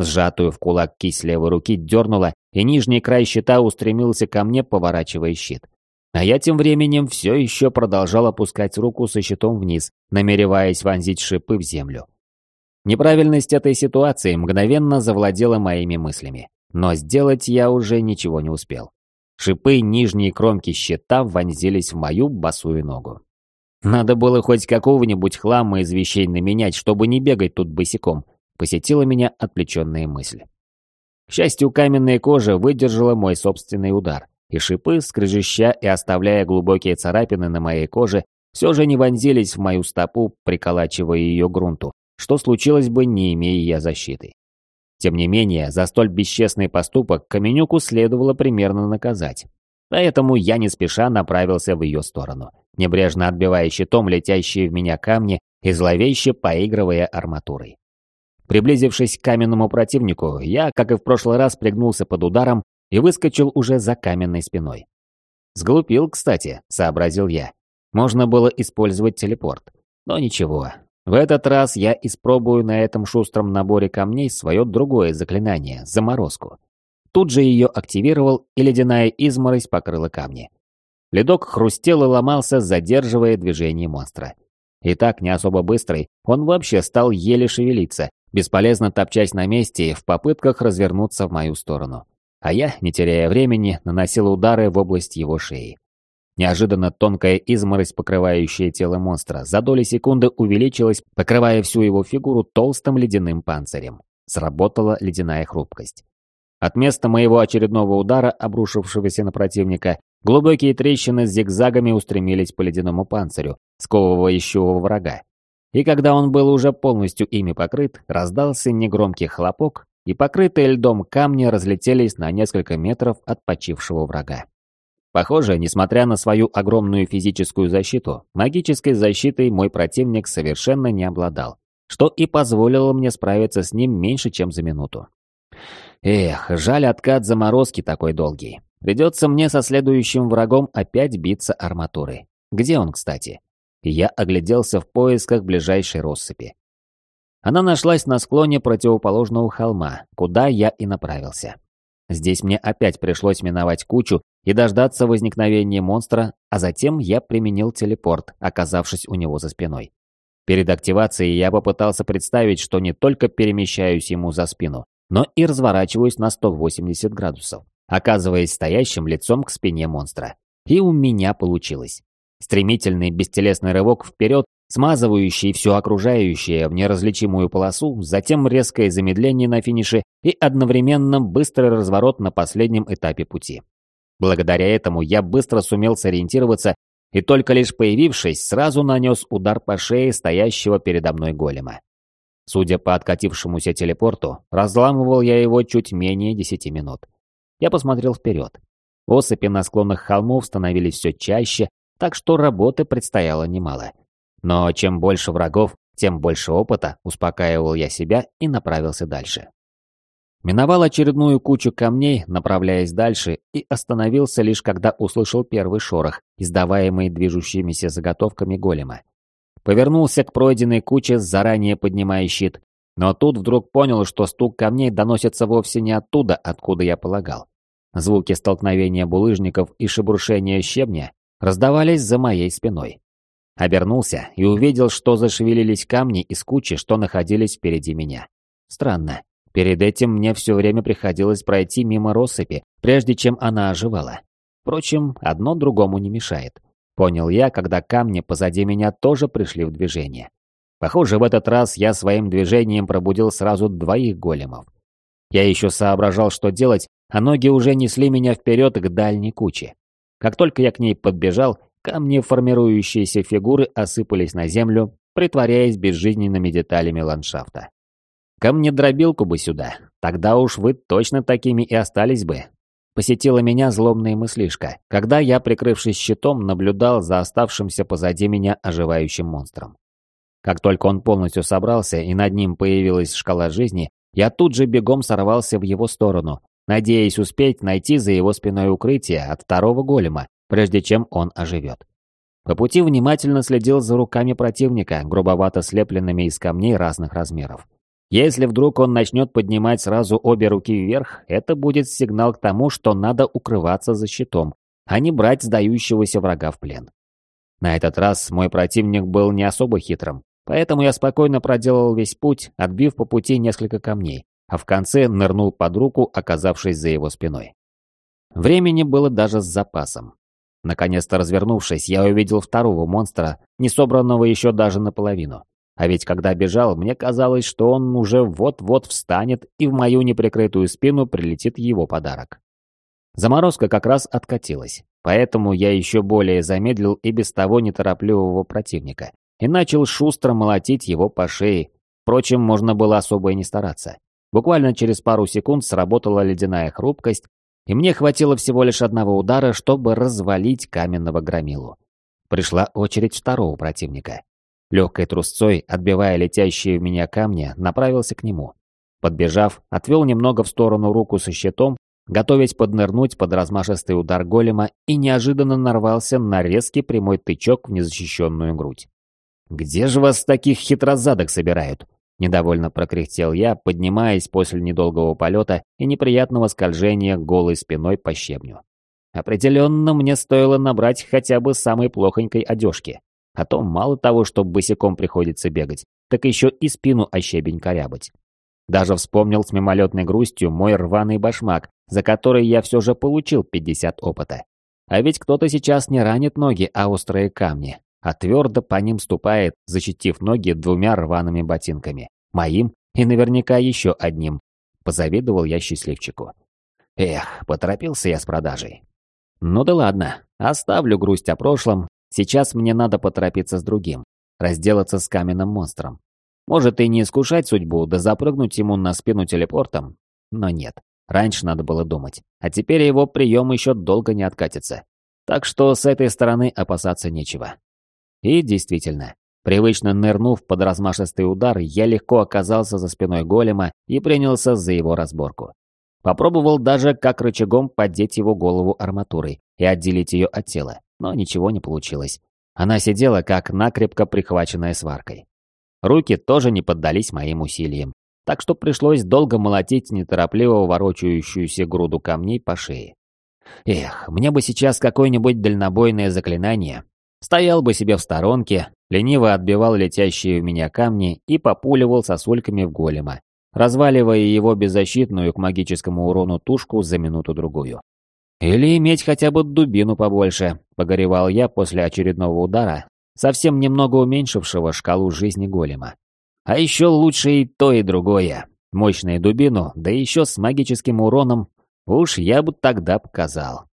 Сжатую в кулак кисть левой руки дернула, и нижний край щита устремился ко мне, поворачивая щит. А я тем временем все еще продолжал опускать руку со щитом вниз, намереваясь вонзить шипы в землю. Неправильность этой ситуации мгновенно завладела моими мыслями, но сделать я уже ничего не успел. Шипы нижней кромки щита вонзились в мою босую ногу. Надо было хоть какого-нибудь хлама из вещей наменять, чтобы не бегать тут босиком, посетила меня отвлеченная мысль. К счастью, каменная кожа выдержала мой собственный удар, и шипы, скрежеща и оставляя глубокие царапины на моей коже, все же не вонзились в мою стопу, приколачивая ее грунту, что случилось бы, не имея я защиты. Тем не менее, за столь бесчестный поступок Каменюку следовало примерно наказать. Поэтому я не спеша направился в ее сторону, небрежно отбивая щитом летящие в меня камни и зловеще поигрывая арматурой. Приблизившись к каменному противнику, я, как и в прошлый раз, пригнулся под ударом и выскочил уже за каменной спиной. Сглупил, кстати, сообразил я. Можно было использовать телепорт. Но ничего. В этот раз я испробую на этом шустром наборе камней свое другое заклинание – заморозку. Тут же ее активировал, и ледяная изморозь покрыла камни. Ледок хрустел и ломался, задерживая движение монстра. И так, не особо быстрый, он вообще стал еле шевелиться, бесполезно топчась на месте в попытках развернуться в мою сторону. А я, не теряя времени, наносил удары в область его шеи. Неожиданно тонкая изморозь, покрывающая тело монстра, за доли секунды увеличилась, покрывая всю его фигуру толстым ледяным панцирем. Сработала ледяная хрупкость. От места моего очередного удара, обрушившегося на противника, глубокие трещины с зигзагами устремились по ледяному панцирю, сковывающего врага. И когда он был уже полностью ими покрыт, раздался негромкий хлопок, и покрытые льдом камни разлетелись на несколько метров от почившего врага. Похоже, несмотря на свою огромную физическую защиту, магической защитой мой противник совершенно не обладал, что и позволило мне справиться с ним меньше, чем за минуту. Эх, жаль откат заморозки такой долгий. Придется мне со следующим врагом опять биться арматурой. Где он, кстати? Я огляделся в поисках ближайшей россыпи. Она нашлась на склоне противоположного холма, куда я и направился. Здесь мне опять пришлось миновать кучу и дождаться возникновения монстра, а затем я применил телепорт, оказавшись у него за спиной. Перед активацией я попытался представить, что не только перемещаюсь ему за спину, но и разворачиваюсь на 180 градусов, оказываясь стоящим лицом к спине монстра. И у меня получилось. Стремительный бестелесный рывок вперед, смазывающий все окружающее в неразличимую полосу, затем резкое замедление на финише и одновременно быстрый разворот на последнем этапе пути. Благодаря этому я быстро сумел сориентироваться и только лишь появившись, сразу нанес удар по шее стоящего передо мной голема. Судя по откатившемуся телепорту, разламывал я его чуть менее десяти минут. Я посмотрел вперед. Осыпи на склонах холмов становились все чаще, так что работы предстояло немало. Но чем больше врагов, тем больше опыта, успокаивал я себя и направился дальше. Миновал очередную кучу камней, направляясь дальше, и остановился лишь когда услышал первый шорох, издаваемый движущимися заготовками голема. Повернулся к пройденной куче, заранее поднимая щит, но тут вдруг понял, что стук камней доносится вовсе не оттуда, откуда я полагал. Звуки столкновения булыжников и шебуршения щебня раздавались за моей спиной. Обернулся и увидел, что зашевелились камни из кучи, что находились впереди меня. Странно. Перед этим мне все время приходилось пройти мимо россыпи, прежде чем она оживала. Впрочем, одно другому не мешает. Понял я, когда камни позади меня тоже пришли в движение. Похоже, в этот раз я своим движением пробудил сразу двоих големов. Я еще соображал, что делать, а ноги уже несли меня вперед к дальней куче. Как только я к ней подбежал, камни формирующиеся фигуры осыпались на землю, притворяясь безжизненными деталями ландшафта. Ко мне дробилку бы сюда, тогда уж вы точно такими и остались бы. Посетила меня злобная мыслишка, когда я, прикрывшись щитом, наблюдал за оставшимся позади меня оживающим монстром. Как только он полностью собрался и над ним появилась шкала жизни, я тут же бегом сорвался в его сторону, надеясь успеть найти за его спиной укрытие от второго голема, прежде чем он оживет. По пути внимательно следил за руками противника, грубовато слепленными из камней разных размеров. Если вдруг он начнет поднимать сразу обе руки вверх, это будет сигнал к тому, что надо укрываться за щитом, а не брать сдающегося врага в плен. На этот раз мой противник был не особо хитрым, поэтому я спокойно проделал весь путь, отбив по пути несколько камней, а в конце нырнул под руку, оказавшись за его спиной. Времени было даже с запасом. Наконец-то развернувшись, я увидел второго монстра, не собранного еще даже наполовину. А ведь когда бежал, мне казалось, что он уже вот-вот встанет, и в мою неприкрытую спину прилетит его подарок. Заморозка как раз откатилась, поэтому я еще более замедлил и без того неторопливого противника и начал шустро молотить его по шее. Впрочем, можно было особо и не стараться. Буквально через пару секунд сработала ледяная хрупкость, и мне хватило всего лишь одного удара, чтобы развалить каменного громилу. Пришла очередь второго противника. Легкой трусцой, отбивая летящие в меня камни, направился к нему. Подбежав, отвел немного в сторону руку со щитом, готовясь поднырнуть под размашистый удар голема и неожиданно нарвался на резкий прямой тычок в незащищенную грудь. «Где же вас таких хитрозадок собирают?» Недовольно прокряхтел я, поднимаясь после недолгого полета и неприятного скольжения голой спиной по щебню. Определенно мне стоило набрать хотя бы самой плохонькой одежки. А то мало того, что босиком приходится бегать, так еще и спину о щебень корябать. Даже вспомнил с мимолетной грустью мой рваный башмак, за который я все же получил 50 опыта. А ведь кто-то сейчас не ранит ноги, а острые камни, а твердо по ним ступает, защитив ноги двумя рваными ботинками. Моим и наверняка еще одним. Позавидовал я счастливчику. Эх, поторопился я с продажей. Ну да ладно, оставлю грусть о прошлом. Сейчас мне надо поторопиться с другим. Разделаться с каменным монстром. Может и не искушать судьбу, да запрыгнуть ему на спину телепортом. Но нет, раньше надо было думать. А теперь его прием еще долго не откатится. Так что с этой стороны опасаться нечего. И действительно, привычно нырнув под размашистый удар, я легко оказался за спиной голема и принялся за его разборку. Попробовал даже как рычагом поддеть его голову арматурой и отделить ее от тела, но ничего не получилось. Она сидела как накрепко прихваченная сваркой. Руки тоже не поддались моим усилиям, так что пришлось долго молотить неторопливо ворочающуюся груду камней по шее. Эх, мне бы сейчас какое-нибудь дальнобойное заклинание. Стоял бы себе в сторонке, лениво отбивал летящие в меня камни и популивал сосульками в голема, разваливая его беззащитную к магическому урону тушку за минуту-другую. Или иметь хотя бы дубину побольше, погоревал я после очередного удара, совсем немного уменьшившего шкалу жизни голема. А еще лучше и то, и другое. Мощную дубину, да еще с магическим уроном, уж я бы тогда показал.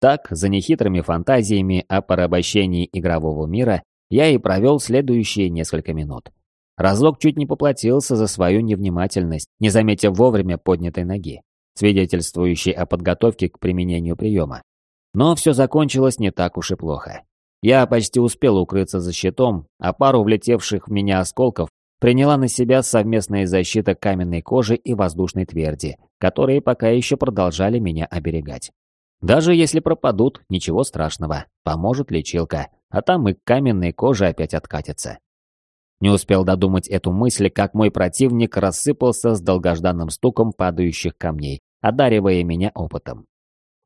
Так, за нехитрыми фантазиями о порабощении игрового мира, я и провел следующие несколько минут. Разок чуть не поплатился за свою невнимательность, не заметив вовремя поднятой ноги, свидетельствующей о подготовке к применению приема. Но все закончилось не так уж и плохо. Я почти успел укрыться за щитом, а пару влетевших в меня осколков приняла на себя совместная защита каменной кожи и воздушной тверди, которые пока еще продолжали меня оберегать. Даже если пропадут, ничего страшного, поможет лечилка, а там и каменной кожи опять откатится. Не успел додумать эту мысль, как мой противник рассыпался с долгожданным стуком падающих камней, одаривая меня опытом.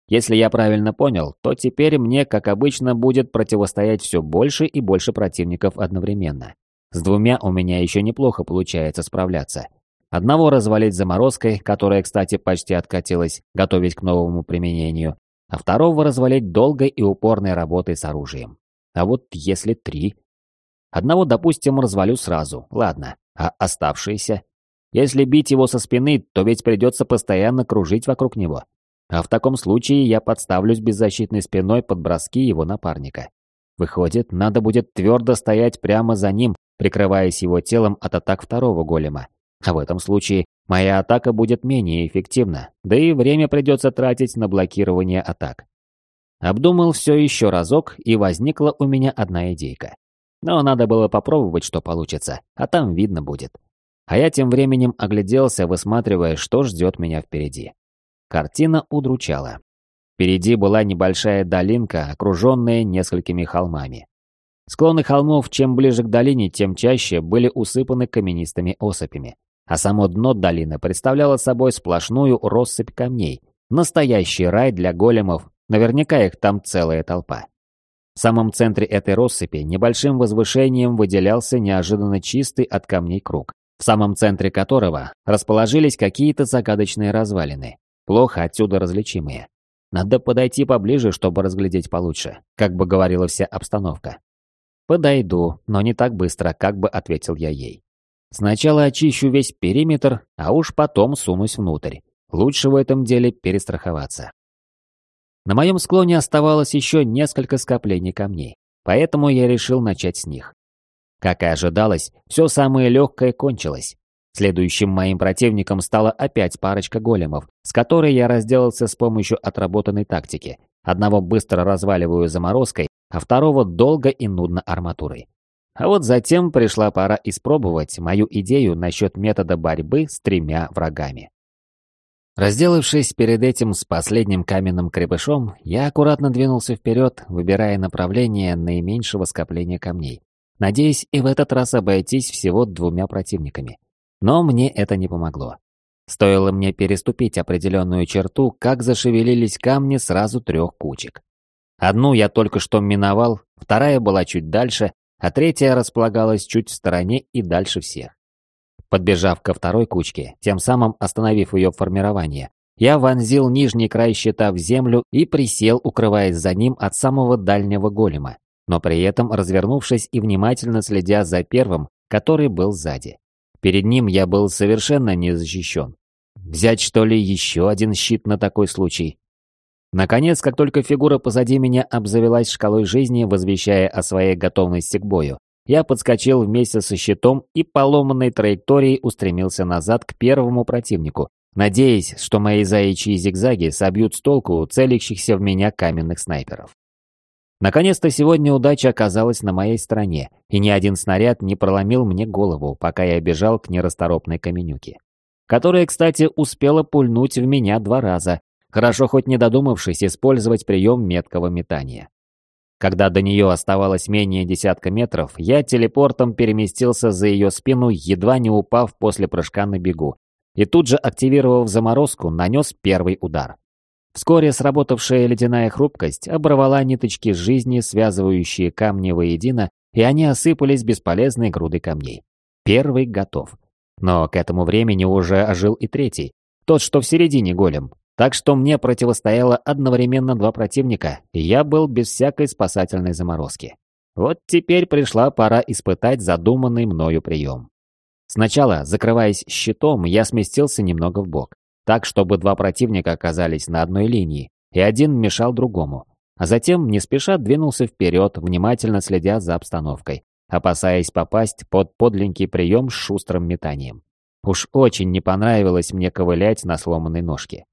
Если я правильно понял, то теперь мне, как обычно, будет противостоять все больше и больше противников одновременно. С двумя у меня еще неплохо получается справляться. Одного развалить заморозкой, которая, кстати, почти откатилась, готовить к новому применению, а второго развалить долгой и упорной работой с оружием. А вот если три... Одного, допустим, развалю сразу, ладно, а оставшиеся? Если бить его со спины, то ведь придется постоянно кружить вокруг него. А в таком случае я подставлюсь беззащитной спиной под броски его напарника. Выходит, надо будет твердо стоять прямо за ним, прикрываясь его телом от атак второго голема. А в этом случае моя атака будет менее эффективна, да и время придется тратить на блокирование атак. Обдумал все еще разок, и возникла у меня одна идейка. Но надо было попробовать, что получится, а там видно будет. А я тем временем огляделся, высматривая, что ждет меня впереди. Картина удручала. Впереди была небольшая долинка, окруженная несколькими холмами. Склоны холмов, чем ближе к долине, тем чаще были усыпаны каменистыми осыпями, а само дно долины представляло собой сплошную россыпь камней. Настоящий рай для големов, наверняка их там целая толпа. В самом центре этой россыпи небольшим возвышением выделялся неожиданно чистый от камней круг, в самом центре которого расположились какие-то загадочные развалины, плохо отсюда различимые. Надо подойти поближе, чтобы разглядеть получше, как бы говорила вся обстановка. «Подойду, но не так быстро, как бы ответил я ей. Сначала очищу весь периметр, а уж потом сунусь внутрь. Лучше в этом деле перестраховаться. На моем склоне оставалось еще несколько скоплений камней, поэтому я решил начать с них. Как и ожидалось, все самое легкое кончилось. Следующим моим противником стала опять парочка големов, с которой я разделался с помощью отработанной тактики. Одного быстро разваливаю заморозкой, а второго долго и нудно арматурой. А вот затем пришла пора испробовать мою идею насчет метода борьбы с тремя врагами. Разделавшись перед этим с последним каменным крепышом, я аккуратно двинулся вперед, выбирая направление наименьшего скопления камней, надеясь и в этот раз обойтись всего двумя противниками. Но мне это не помогло. Стоило мне переступить определенную черту, как зашевелились камни сразу трех кучек. Одну я только что миновал, вторая была чуть дальше, а третья располагалась чуть в стороне и дальше всех. Подбежав ко второй кучке, тем самым остановив ее формирование, я вонзил нижний край щита в землю и присел, укрываясь за ним от самого дальнего голема, но при этом развернувшись и внимательно следя за первым, который был сзади. Перед ним я был совершенно не защищен. Взять что ли еще один щит на такой случай? Наконец, как только фигура позади меня обзавелась шкалой жизни, возвещая о своей готовности к бою, я подскочил вместе со щитом и поломанной траекторией устремился назад к первому противнику, надеясь, что мои заячьи зигзаги собьют с толку целящихся в меня каменных снайперов. Наконец-то сегодня удача оказалась на моей стороне, и ни один снаряд не проломил мне голову, пока я бежал к нерасторопной каменюке. Которая, кстати, успела пульнуть в меня два раза, хорошо хоть не додумавшись использовать прием меткого метания. Когда до нее оставалось менее десятка метров, я телепортом переместился за ее спину, едва не упав после прыжка на бегу, и тут же, активировав заморозку, нанес первый удар. Вскоре сработавшая ледяная хрупкость оборвала ниточки жизни, связывающие камни воедино, и они осыпались бесполезной грудой камней. Первый готов. Но к этому времени уже ожил и третий, тот, что в середине голем. Так что мне противостояло одновременно два противника, и я был без всякой спасательной заморозки. Вот теперь пришла пора испытать задуманный мною прием. Сначала, закрываясь щитом, я сместился немного в бок так, чтобы два противника оказались на одной линии, и один мешал другому. А затем не спеша двинулся вперед, внимательно следя за обстановкой, опасаясь попасть под подленький прием с шустрым метанием. Уж очень не понравилось мне ковылять на сломанной ножке.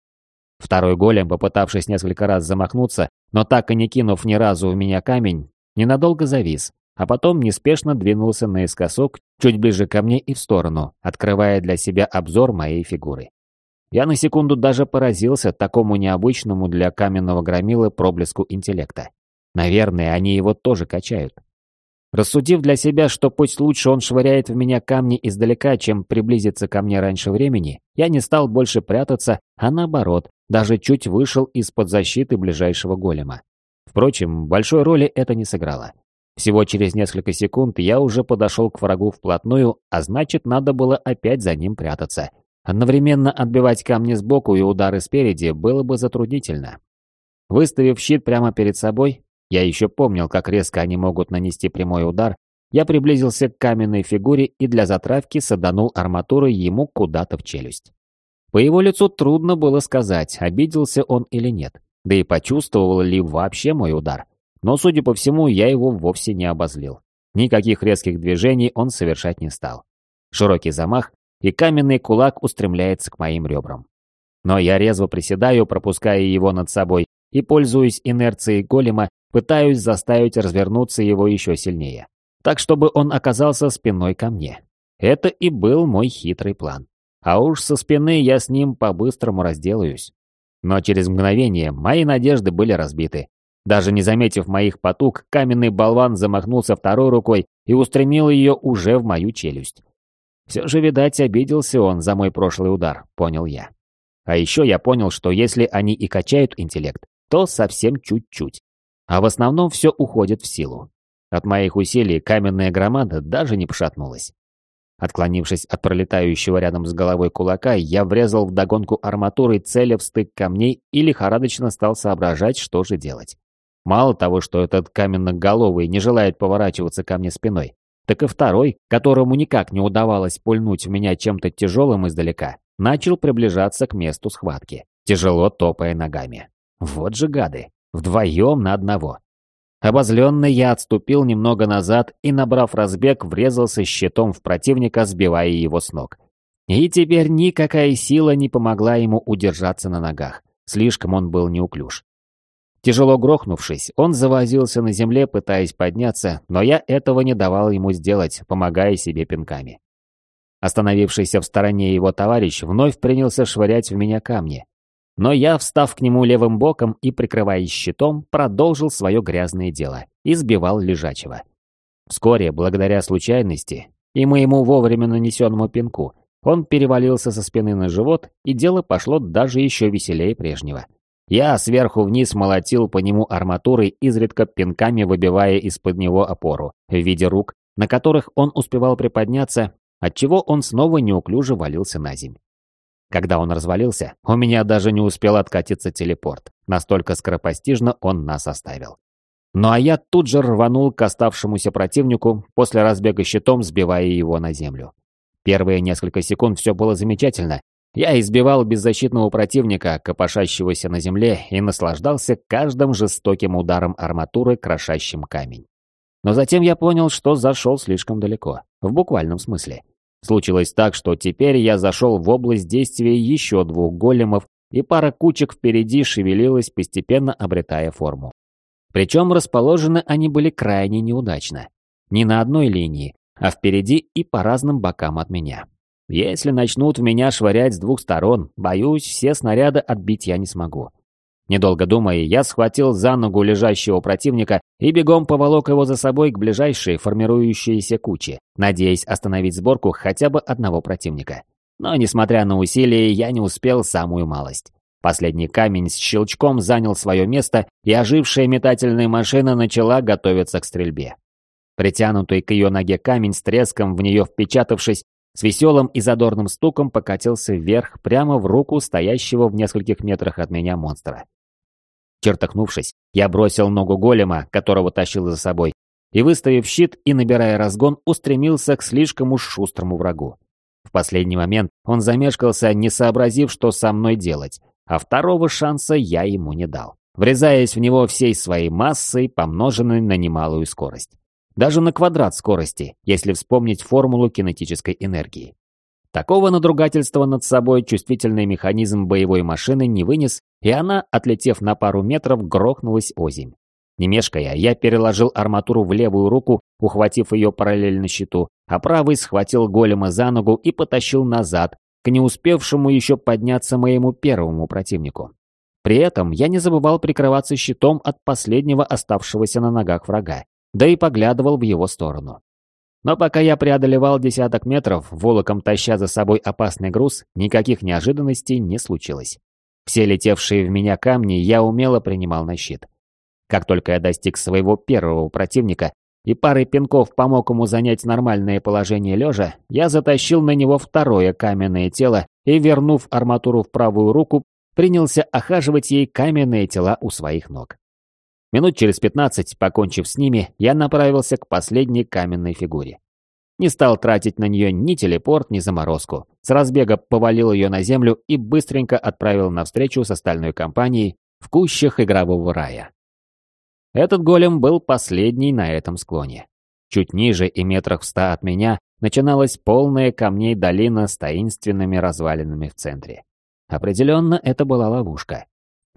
Второй голем, попытавшись несколько раз замахнуться, но так и не кинув ни разу в меня камень, ненадолго завис, а потом неспешно двинулся наискосок чуть ближе ко мне и в сторону, открывая для себя обзор моей фигуры. Я на секунду даже поразился такому необычному для каменного громилы проблеску интеллекта. Наверное, они его тоже качают. Рассудив для себя, что пусть лучше он швыряет в меня камни издалека, чем приблизиться ко мне раньше времени, я не стал больше прятаться, а наоборот, даже чуть вышел из-под защиты ближайшего голема. Впрочем, большой роли это не сыграло. Всего через несколько секунд я уже подошел к врагу вплотную, а значит, надо было опять за ним прятаться. Одновременно отбивать камни сбоку и удары спереди было бы затруднительно. Выставив щит прямо перед собой, я еще помнил, как резко они могут нанести прямой удар, я приблизился к каменной фигуре и для затравки саданул арматурой ему куда-то в челюсть. По его лицу трудно было сказать, обиделся он или нет, да и почувствовал ли вообще мой удар. Но, судя по всему, я его вовсе не обозлил. Никаких резких движений он совершать не стал. Широкий замах, и каменный кулак устремляется к моим ребрам. Но я резво приседаю, пропуская его над собой, и, пользуясь инерцией голема, пытаюсь заставить развернуться его еще сильнее. Так, чтобы он оказался спиной ко мне. Это и был мой хитрый план. А уж со спины я с ним по-быстрому разделаюсь. Но через мгновение мои надежды были разбиты. Даже не заметив моих потуг, каменный болван замахнулся второй рукой и устремил ее уже в мою челюсть. Все же, видать, обиделся он за мой прошлый удар, понял я. А еще я понял, что если они и качают интеллект, то совсем чуть-чуть. А в основном все уходит в силу. От моих усилий каменная громада даже не пошатнулась. Отклонившись от пролетающего рядом с головой кулака, я врезал в догонку арматурой, целя в стык камней и лихорадочно стал соображать, что же делать. Мало того, что этот каменноголовый не желает поворачиваться ко мне спиной, так и второй, которому никак не удавалось пульнуть в меня чем-то тяжелым издалека, начал приближаться к месту схватки, тяжело топая ногами. Вот же гады, вдвоем на одного. Обозленный я отступил немного назад и, набрав разбег, врезался щитом в противника, сбивая его с ног. И теперь никакая сила не помогла ему удержаться на ногах. Слишком он был неуклюж. Тяжело грохнувшись, он завозился на земле, пытаясь подняться, но я этого не давал ему сделать, помогая себе пинками. Остановившийся в стороне его товарищ вновь принялся швырять в меня камни. Но я, встав к нему левым боком и прикрываясь щитом, продолжил свое грязное дело и сбивал лежачего. Вскоре, благодаря случайности и моему вовремя нанесенному пинку, он перевалился со спины на живот, и дело пошло даже еще веселее прежнего. Я сверху вниз молотил по нему арматурой, изредка пинками выбивая из-под него опору в виде рук, на которых он успевал приподняться, отчего он снова неуклюже валился на земь. Когда он развалился, у меня даже не успел откатиться телепорт, настолько скоропостижно он нас оставил. Ну а я тут же рванул к оставшемуся противнику, после разбега щитом сбивая его на землю. Первые несколько секунд все было замечательно, я избивал беззащитного противника, копошащегося на земле, и наслаждался каждым жестоким ударом арматуры, крошащим камень. Но затем я понял, что зашел слишком далеко, в буквальном смысле. Случилось так, что теперь я зашел в область действия еще двух големов, и пара кучек впереди шевелилась, постепенно обретая форму. Причем расположены они были крайне неудачно. Не на одной линии, а впереди и по разным бокам от меня. Если начнут в меня швырять с двух сторон, боюсь, все снаряды отбить я не смогу. Недолго думая, я схватил за ногу лежащего противника и бегом поволок его за собой к ближайшей формирующейся куче, надеясь остановить сборку хотя бы одного противника. Но, несмотря на усилия, я не успел самую малость. Последний камень с щелчком занял свое место, и ожившая метательная машина начала готовиться к стрельбе. Притянутый к ее ноге камень с треском в нее впечатавшись, с веселым и задорным стуком покатился вверх прямо в руку стоящего в нескольких метрах от меня монстра. Чертахнувшись, я бросил ногу голема, которого тащил за собой, и, выставив щит и набирая разгон, устремился к слишком уж шустрому врагу. В последний момент он замешкался, не сообразив, что со мной делать, а второго шанса я ему не дал, врезаясь в него всей своей массой, помноженной на немалую скорость. Даже на квадрат скорости, если вспомнить формулу кинетической энергии. Такого надругательства над собой чувствительный механизм боевой машины не вынес, и она, отлетев на пару метров, грохнулась озимь. Не мешкая, я переложил арматуру в левую руку, ухватив ее параллельно щиту, а правый схватил голема за ногу и потащил назад, к не успевшему еще подняться моему первому противнику. При этом я не забывал прикрываться щитом от последнего оставшегося на ногах врага, да и поглядывал в его сторону. Но пока я преодолевал десяток метров, волоком таща за собой опасный груз, никаких неожиданностей не случилось. Все летевшие в меня камни я умело принимал на щит. Как только я достиг своего первого противника и парой пинков помог ему занять нормальное положение лежа, я затащил на него второе каменное тело и, вернув арматуру в правую руку, принялся охаживать ей каменные тела у своих ног. Минут через пятнадцать, покончив с ними, я направился к последней каменной фигуре. Не стал тратить на нее ни телепорт, ни заморозку. С разбега повалил ее на землю и быстренько отправил навстречу с остальной компанией в кущах игрового рая. Этот голем был последний на этом склоне. Чуть ниже и метрах в ста от меня начиналась полная камней долина с таинственными развалинами в центре. Определенно, это была ловушка.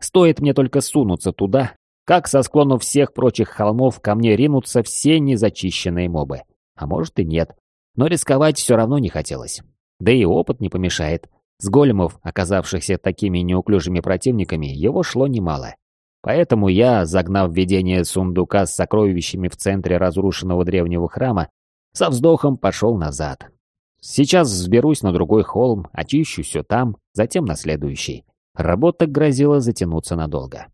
Стоит мне только сунуться туда, как со склонов всех прочих холмов ко мне ринутся все незачищенные мобы. А может и нет. Но рисковать все равно не хотелось. Да и опыт не помешает. С големов, оказавшихся такими неуклюжими противниками, его шло немало. Поэтому я, загнав введение сундука с сокровищами в центре разрушенного древнего храма, со вздохом пошел назад. Сейчас взберусь на другой холм, очищу все там, затем на следующий. Работа грозила затянуться надолго.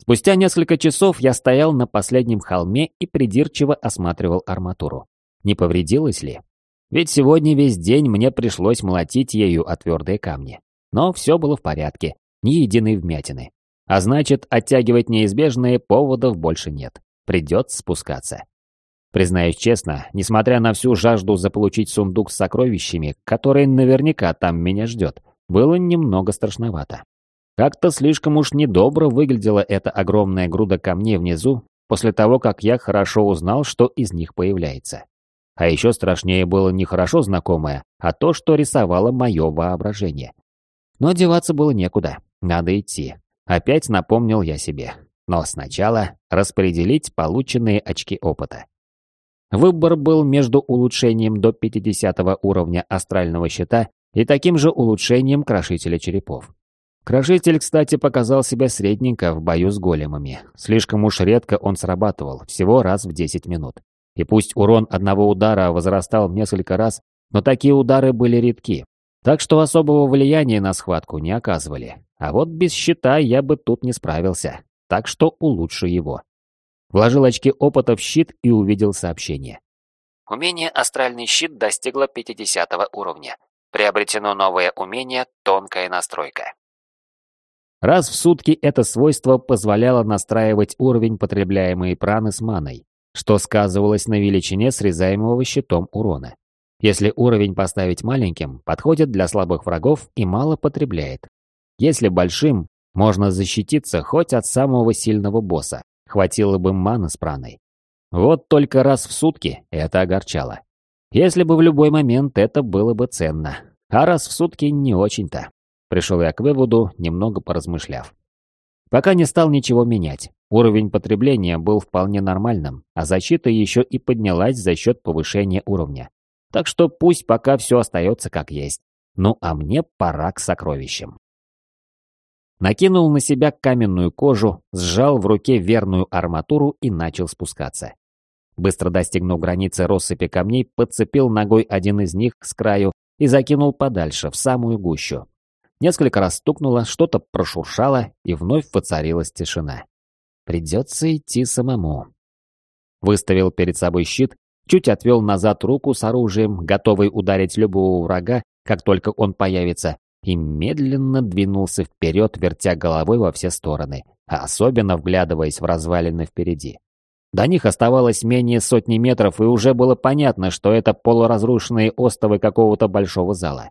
Спустя несколько часов я стоял на последнем холме и придирчиво осматривал арматуру. Не повредилась ли? Ведь сегодня весь день мне пришлось молотить ею о твердые камни. Но все было в порядке, ни единой вмятины. А значит, оттягивать неизбежные поводов больше нет. Придется спускаться. Признаюсь честно, несмотря на всю жажду заполучить сундук с сокровищами, который наверняка там меня ждет, было немного страшновато. Как-то слишком уж недобро выглядела эта огромная груда камней внизу, после того, как я хорошо узнал, что из них появляется. А еще страшнее было не хорошо знакомое, а то, что рисовало мое воображение. Но деваться было некуда, надо идти. Опять напомнил я себе. Но сначала распределить полученные очки опыта. Выбор был между улучшением до 50 уровня астрального щита и таким же улучшением крошителя черепов. Крошитель, кстати, показал себя средненько в бою с големами. Слишком уж редко он срабатывал, всего раз в 10 минут. И пусть урон одного удара возрастал в несколько раз, но такие удары были редки. Так что особого влияния на схватку не оказывали. А вот без щита я бы тут не справился. Так что улучшу его. Вложил очки опыта в щит и увидел сообщение. Умение «Астральный щит» достигло 50 уровня. Приобретено новое умение «Тонкая настройка». Раз в сутки это свойство позволяло настраивать уровень потребляемой праны с маной, что сказывалось на величине срезаемого щитом урона. Если уровень поставить маленьким, подходит для слабых врагов и мало потребляет. Если большим, можно защититься хоть от самого сильного босса, хватило бы маны с праной. Вот только раз в сутки это огорчало. Если бы в любой момент это было бы ценно, а раз в сутки не очень-то. Пришел я к выводу, немного поразмышляв. Пока не стал ничего менять. Уровень потребления был вполне нормальным, а защита еще и поднялась за счет повышения уровня. Так что пусть пока все остается как есть. Ну а мне пора к сокровищам. Накинул на себя каменную кожу, сжал в руке верную арматуру и начал спускаться. Быстро достигнув границы россыпи камней, подцепил ногой один из них с краю и закинул подальше, в самую гущу. Несколько раз стукнуло, что-то прошуршало, и вновь воцарилась тишина. Придется идти самому. Выставил перед собой щит, чуть отвел назад руку с оружием, готовый ударить любого врага, как только он появится, и медленно двинулся вперед, вертя головой во все стороны, особенно вглядываясь в развалины впереди. До них оставалось менее сотни метров, и уже было понятно, что это полуразрушенные остовы какого-то большого зала.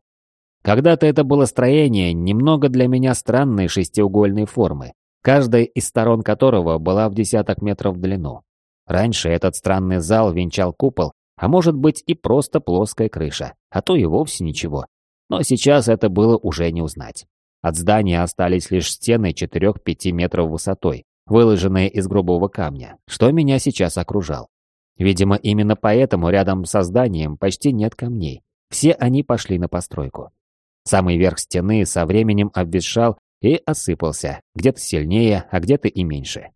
Когда-то это было строение, немного для меня странной шестиугольной формы, каждая из сторон которого была в десяток метров в длину. Раньше этот странный зал венчал купол, а может быть и просто плоская крыша, а то и вовсе ничего. Но сейчас это было уже не узнать. От здания остались лишь стены 4-5 метров высотой, выложенные из грубого камня, что меня сейчас окружал. Видимо, именно поэтому рядом со зданием почти нет камней. Все они пошли на постройку. Самый верх стены со временем обветшал и осыпался, где-то сильнее, а где-то и меньше.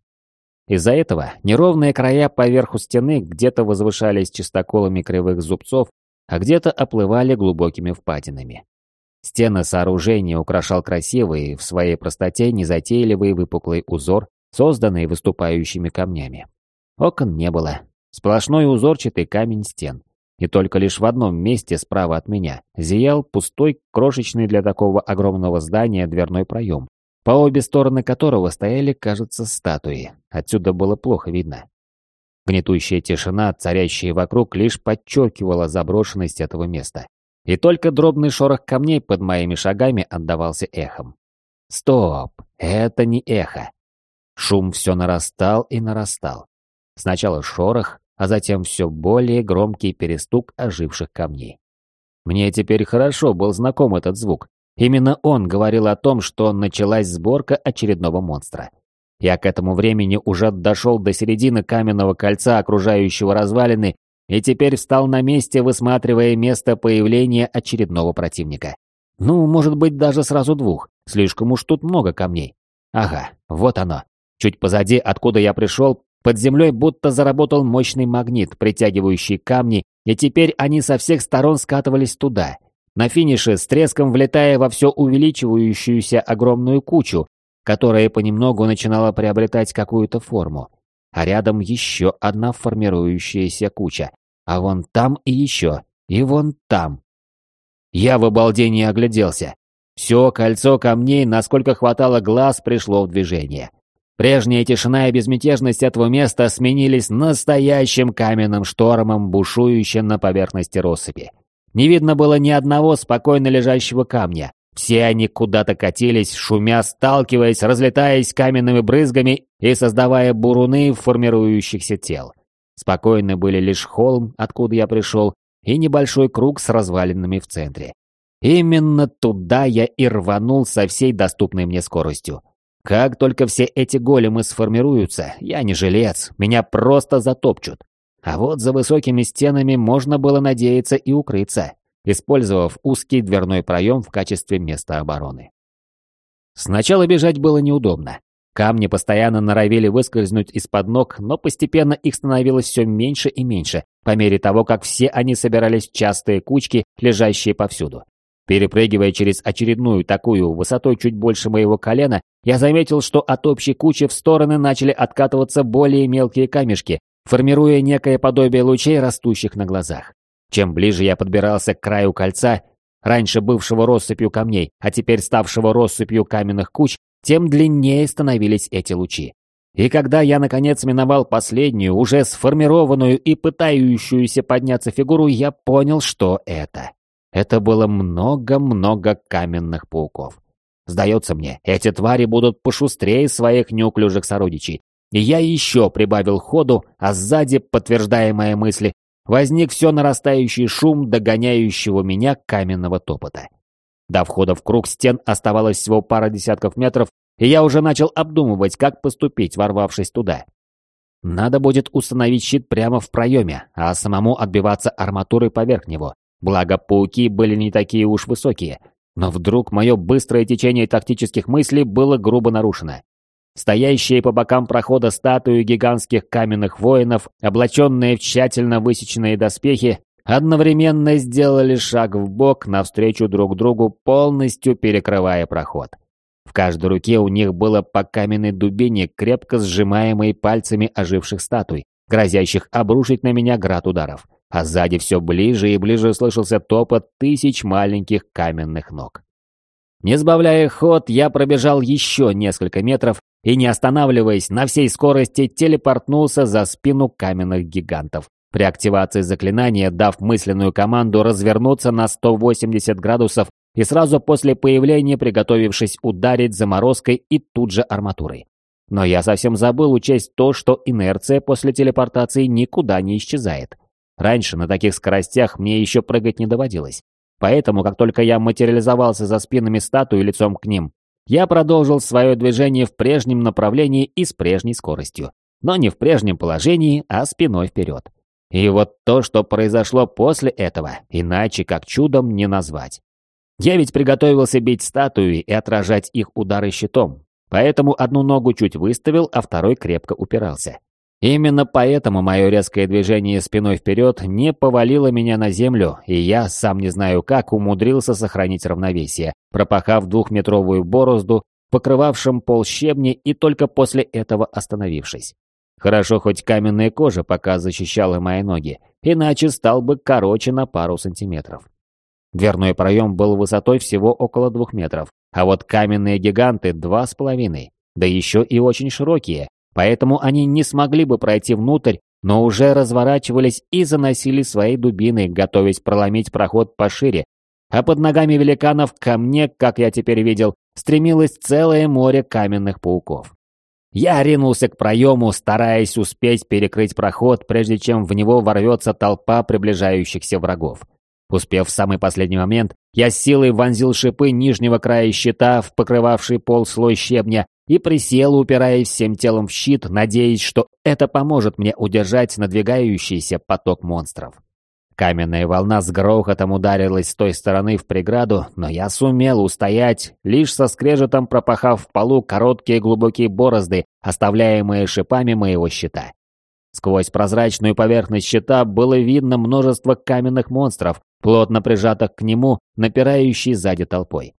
Из-за этого неровные края поверху стены где-то возвышались чистоколами кривых зубцов, а где-то оплывали глубокими впадинами. Стены сооружения украшал красивый, в своей простоте незатейливый выпуклый узор, созданный выступающими камнями. Окон не было. Сплошной узорчатый камень стен. И только лишь в одном месте справа от меня зиял пустой, крошечный для такого огромного здания дверной проем, по обе стороны которого стояли, кажется, статуи. Отсюда было плохо видно. Гнетущая тишина, царящая вокруг, лишь подчеркивала заброшенность этого места. И только дробный шорох камней под моими шагами отдавался эхом. Стоп, это не эхо. Шум все нарастал и нарастал. Сначала шорох, а затем все более громкий перестук оживших камней. Мне теперь хорошо был знаком этот звук. Именно он говорил о том, что началась сборка очередного монстра. Я к этому времени уже дошел до середины каменного кольца, окружающего развалины, и теперь встал на месте, высматривая место появления очередного противника. Ну, может быть, даже сразу двух. Слишком уж тут много камней. Ага, вот оно. Чуть позади, откуда я пришел, под землей будто заработал мощный магнит, притягивающий камни, и теперь они со всех сторон скатывались туда. На финише, с треском влетая во все увеличивающуюся огромную кучу, которая понемногу начинала приобретать какую-то форму. А рядом еще одна формирующаяся куча. А вон там и еще. И вон там. Я в обалдении огляделся. Все кольцо камней, насколько хватало глаз, пришло в движение. Прежняя тишина и безмятежность этого места сменились настоящим каменным штормом, бушующим на поверхности россыпи. Не видно было ни одного спокойно лежащего камня. Все они куда-то катились, шумя, сталкиваясь, разлетаясь каменными брызгами и создавая буруны формирующихся тел. Спокойны были лишь холм, откуда я пришел, и небольшой круг с развалинами в центре. Именно туда я и рванул со всей доступной мне скоростью. Как только все эти големы сформируются, я не жилец, меня просто затопчут. А вот за высокими стенами можно было надеяться и укрыться, использовав узкий дверной проем в качестве места обороны. Сначала бежать было неудобно. Камни постоянно норовили выскользнуть из-под ног, но постепенно их становилось все меньше и меньше, по мере того, как все они собирались в частые кучки, лежащие повсюду. Перепрыгивая через очередную такую высотой чуть больше моего колена, я заметил, что от общей кучи в стороны начали откатываться более мелкие камешки, формируя некое подобие лучей, растущих на глазах. Чем ближе я подбирался к краю кольца, раньше бывшего россыпью камней, а теперь ставшего россыпью каменных куч, тем длиннее становились эти лучи. И когда я наконец миновал последнюю, уже сформированную и пытающуюся подняться фигуру, я понял, что это. Это было много-много каменных пауков. Сдается мне, эти твари будут пошустрее своих неуклюжих сородичей. И я еще прибавил ходу, а сзади, подтверждая мои мысли, возник все нарастающий шум догоняющего меня каменного топота. До входа в круг стен оставалось всего пара десятков метров, и я уже начал обдумывать, как поступить, ворвавшись туда. Надо будет установить щит прямо в проеме, а самому отбиваться арматурой поверх него. Благо, пауки были не такие уж высокие. Но вдруг мое быстрое течение тактических мыслей было грубо нарушено. Стоящие по бокам прохода статуи гигантских каменных воинов, облаченные в тщательно высеченные доспехи, одновременно сделали шаг в бок навстречу друг другу, полностью перекрывая проход. В каждой руке у них было по каменной дубине, крепко сжимаемой пальцами оживших статуй, грозящих обрушить на меня град ударов. А сзади все ближе и ближе слышался топот тысяч маленьких каменных ног. Не сбавляя ход, я пробежал еще несколько метров и, не останавливаясь, на всей скорости телепортнулся за спину каменных гигантов. При активации заклинания, дав мысленную команду развернуться на 180 градусов и сразу после появления приготовившись ударить заморозкой и тут же арматурой. Но я совсем забыл учесть то, что инерция после телепортации никуда не исчезает. Раньше на таких скоростях мне еще прыгать не доводилось. Поэтому, как только я материализовался за спинами статуи лицом к ним, я продолжил свое движение в прежнем направлении и с прежней скоростью. Но не в прежнем положении, а спиной вперед. И вот то, что произошло после этого, иначе как чудом не назвать. Я ведь приготовился бить статуи и отражать их удары щитом, поэтому одну ногу чуть выставил, а второй крепко упирался. Именно поэтому мое резкое движение спиной вперед не повалило меня на землю, и я, сам не знаю как, умудрился сохранить равновесие, пропахав двухметровую борозду, покрывавшим пол щебни и только после этого остановившись. Хорошо, хоть каменная кожа пока защищала мои ноги, иначе стал бы короче на пару сантиметров. Дверной проем был высотой всего около двух метров, а вот каменные гиганты два с половиной, да еще и очень широкие, Поэтому они не смогли бы пройти внутрь, но уже разворачивались и заносили свои дубины, готовясь проломить проход пошире. А под ногами великанов ко мне, как я теперь видел, стремилось целое море каменных пауков. Я ринулся к проему, стараясь успеть перекрыть проход, прежде чем в него ворвется толпа приближающихся врагов. Успев в самый последний момент, я силой вонзил шипы нижнего края щита в покрывавший пол слой щебня и присел, упираясь всем телом в щит, надеясь, что это поможет мне удержать надвигающийся поток монстров. Каменная волна с грохотом ударилась с той стороны в преграду, но я сумел устоять, лишь со скрежетом пропахав в полу короткие глубокие борозды, оставляемые шипами моего щита. Сквозь прозрачную поверхность щита было видно множество каменных монстров, плотно прижатых к нему, напирающей сзади толпой.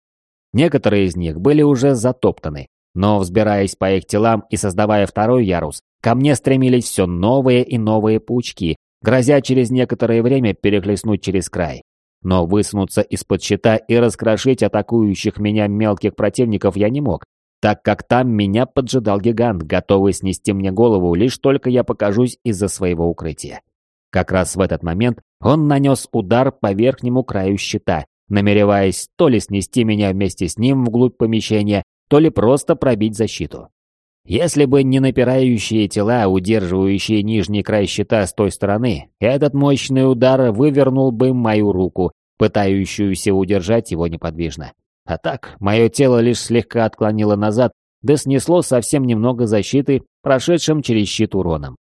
Некоторые из них были уже затоптаны, но, взбираясь по их телам и создавая второй ярус, ко мне стремились все новые и новые паучки, грозя через некоторое время перехлестнуть через край. Но высунуться из-под щита и раскрошить атакующих меня мелких противников я не мог, так как там меня поджидал гигант, готовый снести мне голову, лишь только я покажусь из-за своего укрытия. Как раз в этот момент он нанес удар по верхнему краю щита, намереваясь то ли снести меня вместе с ним вглубь помещения, то ли просто пробить защиту. Если бы не напирающие тела, удерживающие нижний край щита с той стороны, этот мощный удар вывернул бы мою руку, пытающуюся удержать его неподвижно. А так, мое тело лишь слегка отклонило назад, да снесло совсем немного защиты, прошедшим через щит уроном.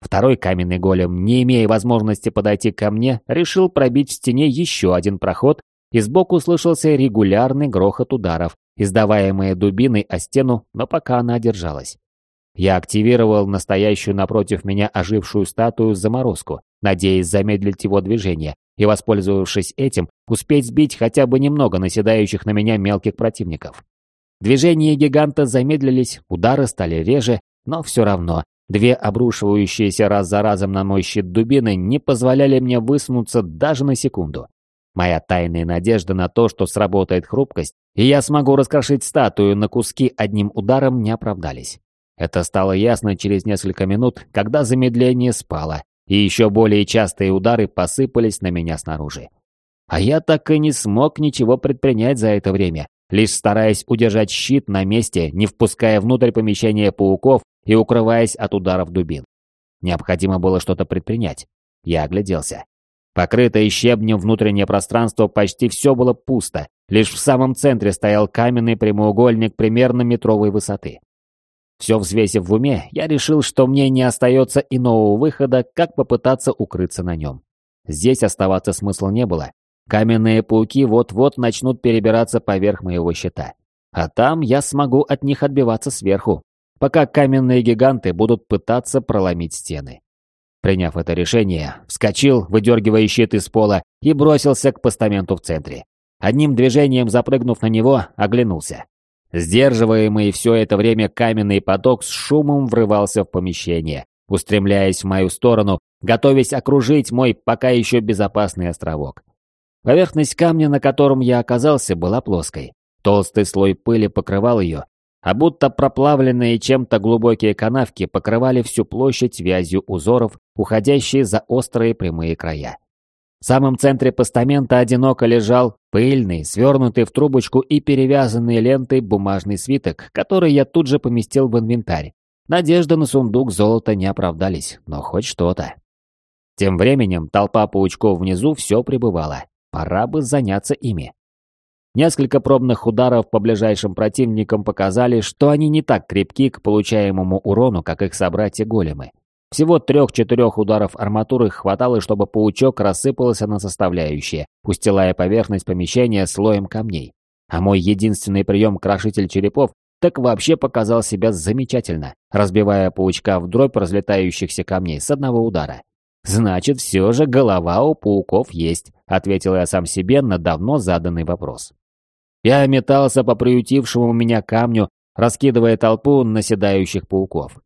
Второй каменный голем, не имея возможности подойти ко мне, решил пробить в стене еще один проход, и сбоку слышался регулярный грохот ударов, издаваемые дубиной о стену, но пока она держалась. Я активировал настоящую напротив меня ожившую статую заморозку, надеясь замедлить его движение, и, воспользовавшись этим, успеть сбить хотя бы немного наседающих на меня мелких противников. Движения гиганта замедлились, удары стали реже, но все равно две обрушивающиеся раз за разом на мой щит дубины не позволяли мне высунуться даже на секунду. Моя тайная надежда на то, что сработает хрупкость, и я смогу раскрошить статую на куски одним ударом, не оправдались. Это стало ясно через несколько минут, когда замедление спало, и еще более частые удары посыпались на меня снаружи. А я так и не смог ничего предпринять за это время, лишь стараясь удержать щит на месте, не впуская внутрь помещения пауков и укрываясь от ударов дубин. Необходимо было что-то предпринять. Я огляделся. Покрытое щебнем внутреннее пространство почти все было пусто, лишь в самом центре стоял каменный прямоугольник примерно метровой высоты. Все взвесив в уме, я решил, что мне не остается иного выхода, как попытаться укрыться на нем. Здесь оставаться смысла не было. Каменные пауки вот-вот начнут перебираться поверх моего щита. А там я смогу от них отбиваться сверху, пока каменные гиганты будут пытаться проломить стены. Приняв это решение, вскочил, выдергивая щит из пола, и бросился к постаменту в центре. Одним движением запрыгнув на него, оглянулся. Сдерживаемый все это время каменный поток с шумом врывался в помещение, устремляясь в мою сторону, готовясь окружить мой пока еще безопасный островок. Поверхность камня, на котором я оказался, была плоской. Толстый слой пыли покрывал ее, а будто проплавленные чем-то глубокие канавки покрывали всю площадь вязью узоров, уходящие за острые прямые края. В самом центре постамента одиноко лежал пыльный, свернутый в трубочку и перевязанный лентой бумажный свиток, который я тут же поместил в инвентарь. Надежды на сундук золота не оправдались, но хоть что-то. Тем временем толпа паучков внизу все пребывала. Пора бы заняться ими. Несколько пробных ударов по ближайшим противникам показали, что они не так крепки к получаемому урону, как их собратья-големы. Всего трех-четырех ударов арматуры хватало, чтобы паучок рассыпался на составляющие, устилая поверхность помещения слоем камней. А мой единственный прием крошитель черепов так вообще показал себя замечательно, разбивая паучка в дробь разлетающихся камней с одного удара. «Значит, все же голова у пауков есть», — ответил я сам себе на давно заданный вопрос. Я метался по приютившему меня камню, раскидывая толпу наседающих пауков.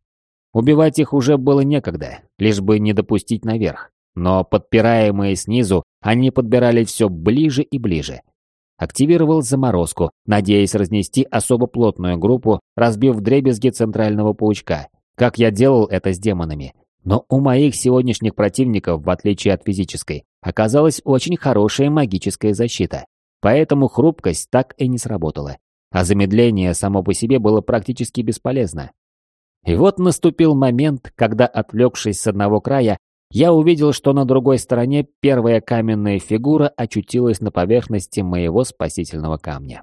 Убивать их уже было некогда, лишь бы не допустить наверх. Но подпираемые снизу, они подбирали все ближе и ближе. Активировал заморозку, надеясь разнести особо плотную группу, разбив дребезги центрального паучка, как я делал это с демонами. Но у моих сегодняшних противников, в отличие от физической, оказалась очень хорошая магическая защита. Поэтому хрупкость так и не сработала. А замедление само по себе было практически бесполезно. И вот наступил момент, когда, отвлекшись с одного края, я увидел, что на другой стороне первая каменная фигура очутилась на поверхности моего спасительного камня.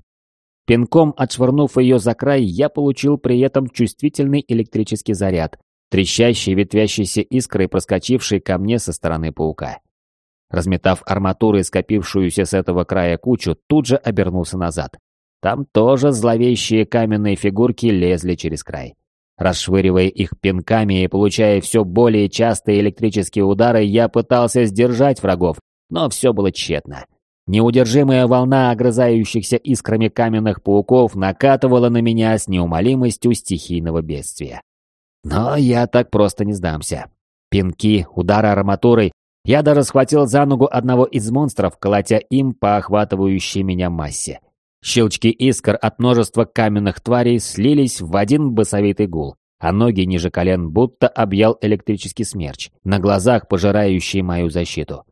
Пинком отшвырнув ее за край, я получил при этом чувствительный электрический заряд, трещащий ветвящейся искрой, проскочивший ко мне со стороны паука. Разметав арматурой скопившуюся с этого края кучу, тут же обернулся назад. Там тоже зловещие каменные фигурки лезли через край. Расшвыривая их пинками и получая все более частые электрические удары, я пытался сдержать врагов, но все было тщетно. Неудержимая волна огрызающихся искрами каменных пауков накатывала на меня с неумолимостью стихийного бедствия. Но я так просто не сдамся. Пинки, удары арматурой. Я даже схватил за ногу одного из монстров, колотя им по охватывающей меня массе. Щелчки искр от множества каменных тварей слились в один басовитый гул, а ноги ниже колен будто объял электрический смерч, на глазах пожирающий мою защиту.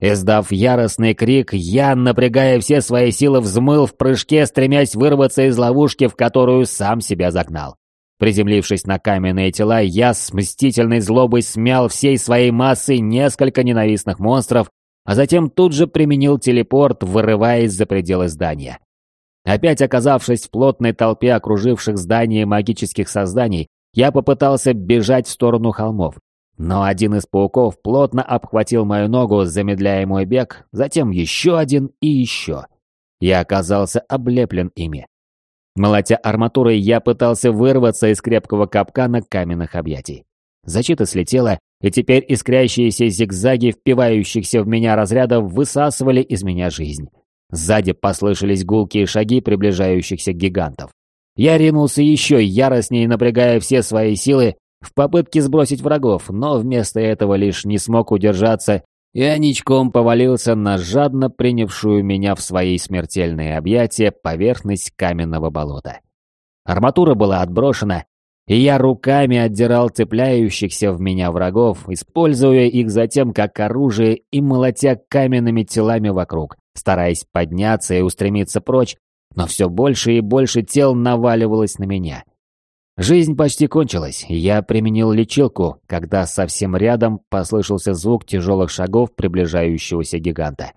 Издав яростный крик, я, напрягая все свои силы, взмыл в прыжке, стремясь вырваться из ловушки, в которую сам себя загнал. Приземлившись на каменные тела, я с мстительной злобой смял всей своей массой несколько ненавистных монстров, а затем тут же применил телепорт, вырываясь за пределы здания. Опять оказавшись в плотной толпе окруживших здание магических созданий, я попытался бежать в сторону холмов. Но один из пауков плотно обхватил мою ногу, замедляя мой бег, затем еще один и еще. Я оказался облеплен ими. Молотя арматурой, я пытался вырваться из крепкого капкана каменных объятий. Защита слетела, и теперь искрящиеся зигзаги впивающихся в меня разрядов высасывали из меня жизнь. Сзади послышались гулкие шаги приближающихся гигантов. Я ринулся еще яростнее, напрягая все свои силы в попытке сбросить врагов, но вместо этого лишь не смог удержаться и ничком повалился на жадно принявшую меня в свои смертельные объятия поверхность каменного болота. Арматура была отброшена, и я руками отдирал цепляющихся в меня врагов, используя их затем как оружие и молотя каменными телами вокруг, стараясь подняться и устремиться прочь, но все больше и больше тел наваливалось на меня. Жизнь почти кончилась, я применил лечилку, когда совсем рядом послышался звук тяжелых шагов приближающегося гиганта.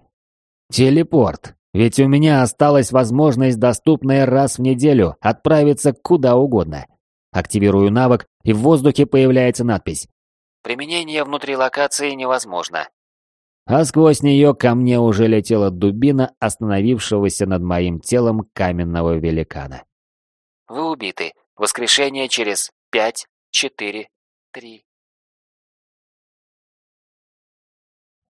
Телепорт. Ведь у меня осталась возможность, доступная раз в неделю, отправиться куда угодно. Активирую навык, и в воздухе появляется надпись. Применение внутри локации невозможно. А сквозь нее ко мне уже летела дубина остановившегося над моим телом каменного великана. Вы убиты. Воскрешение через пять, четыре, три,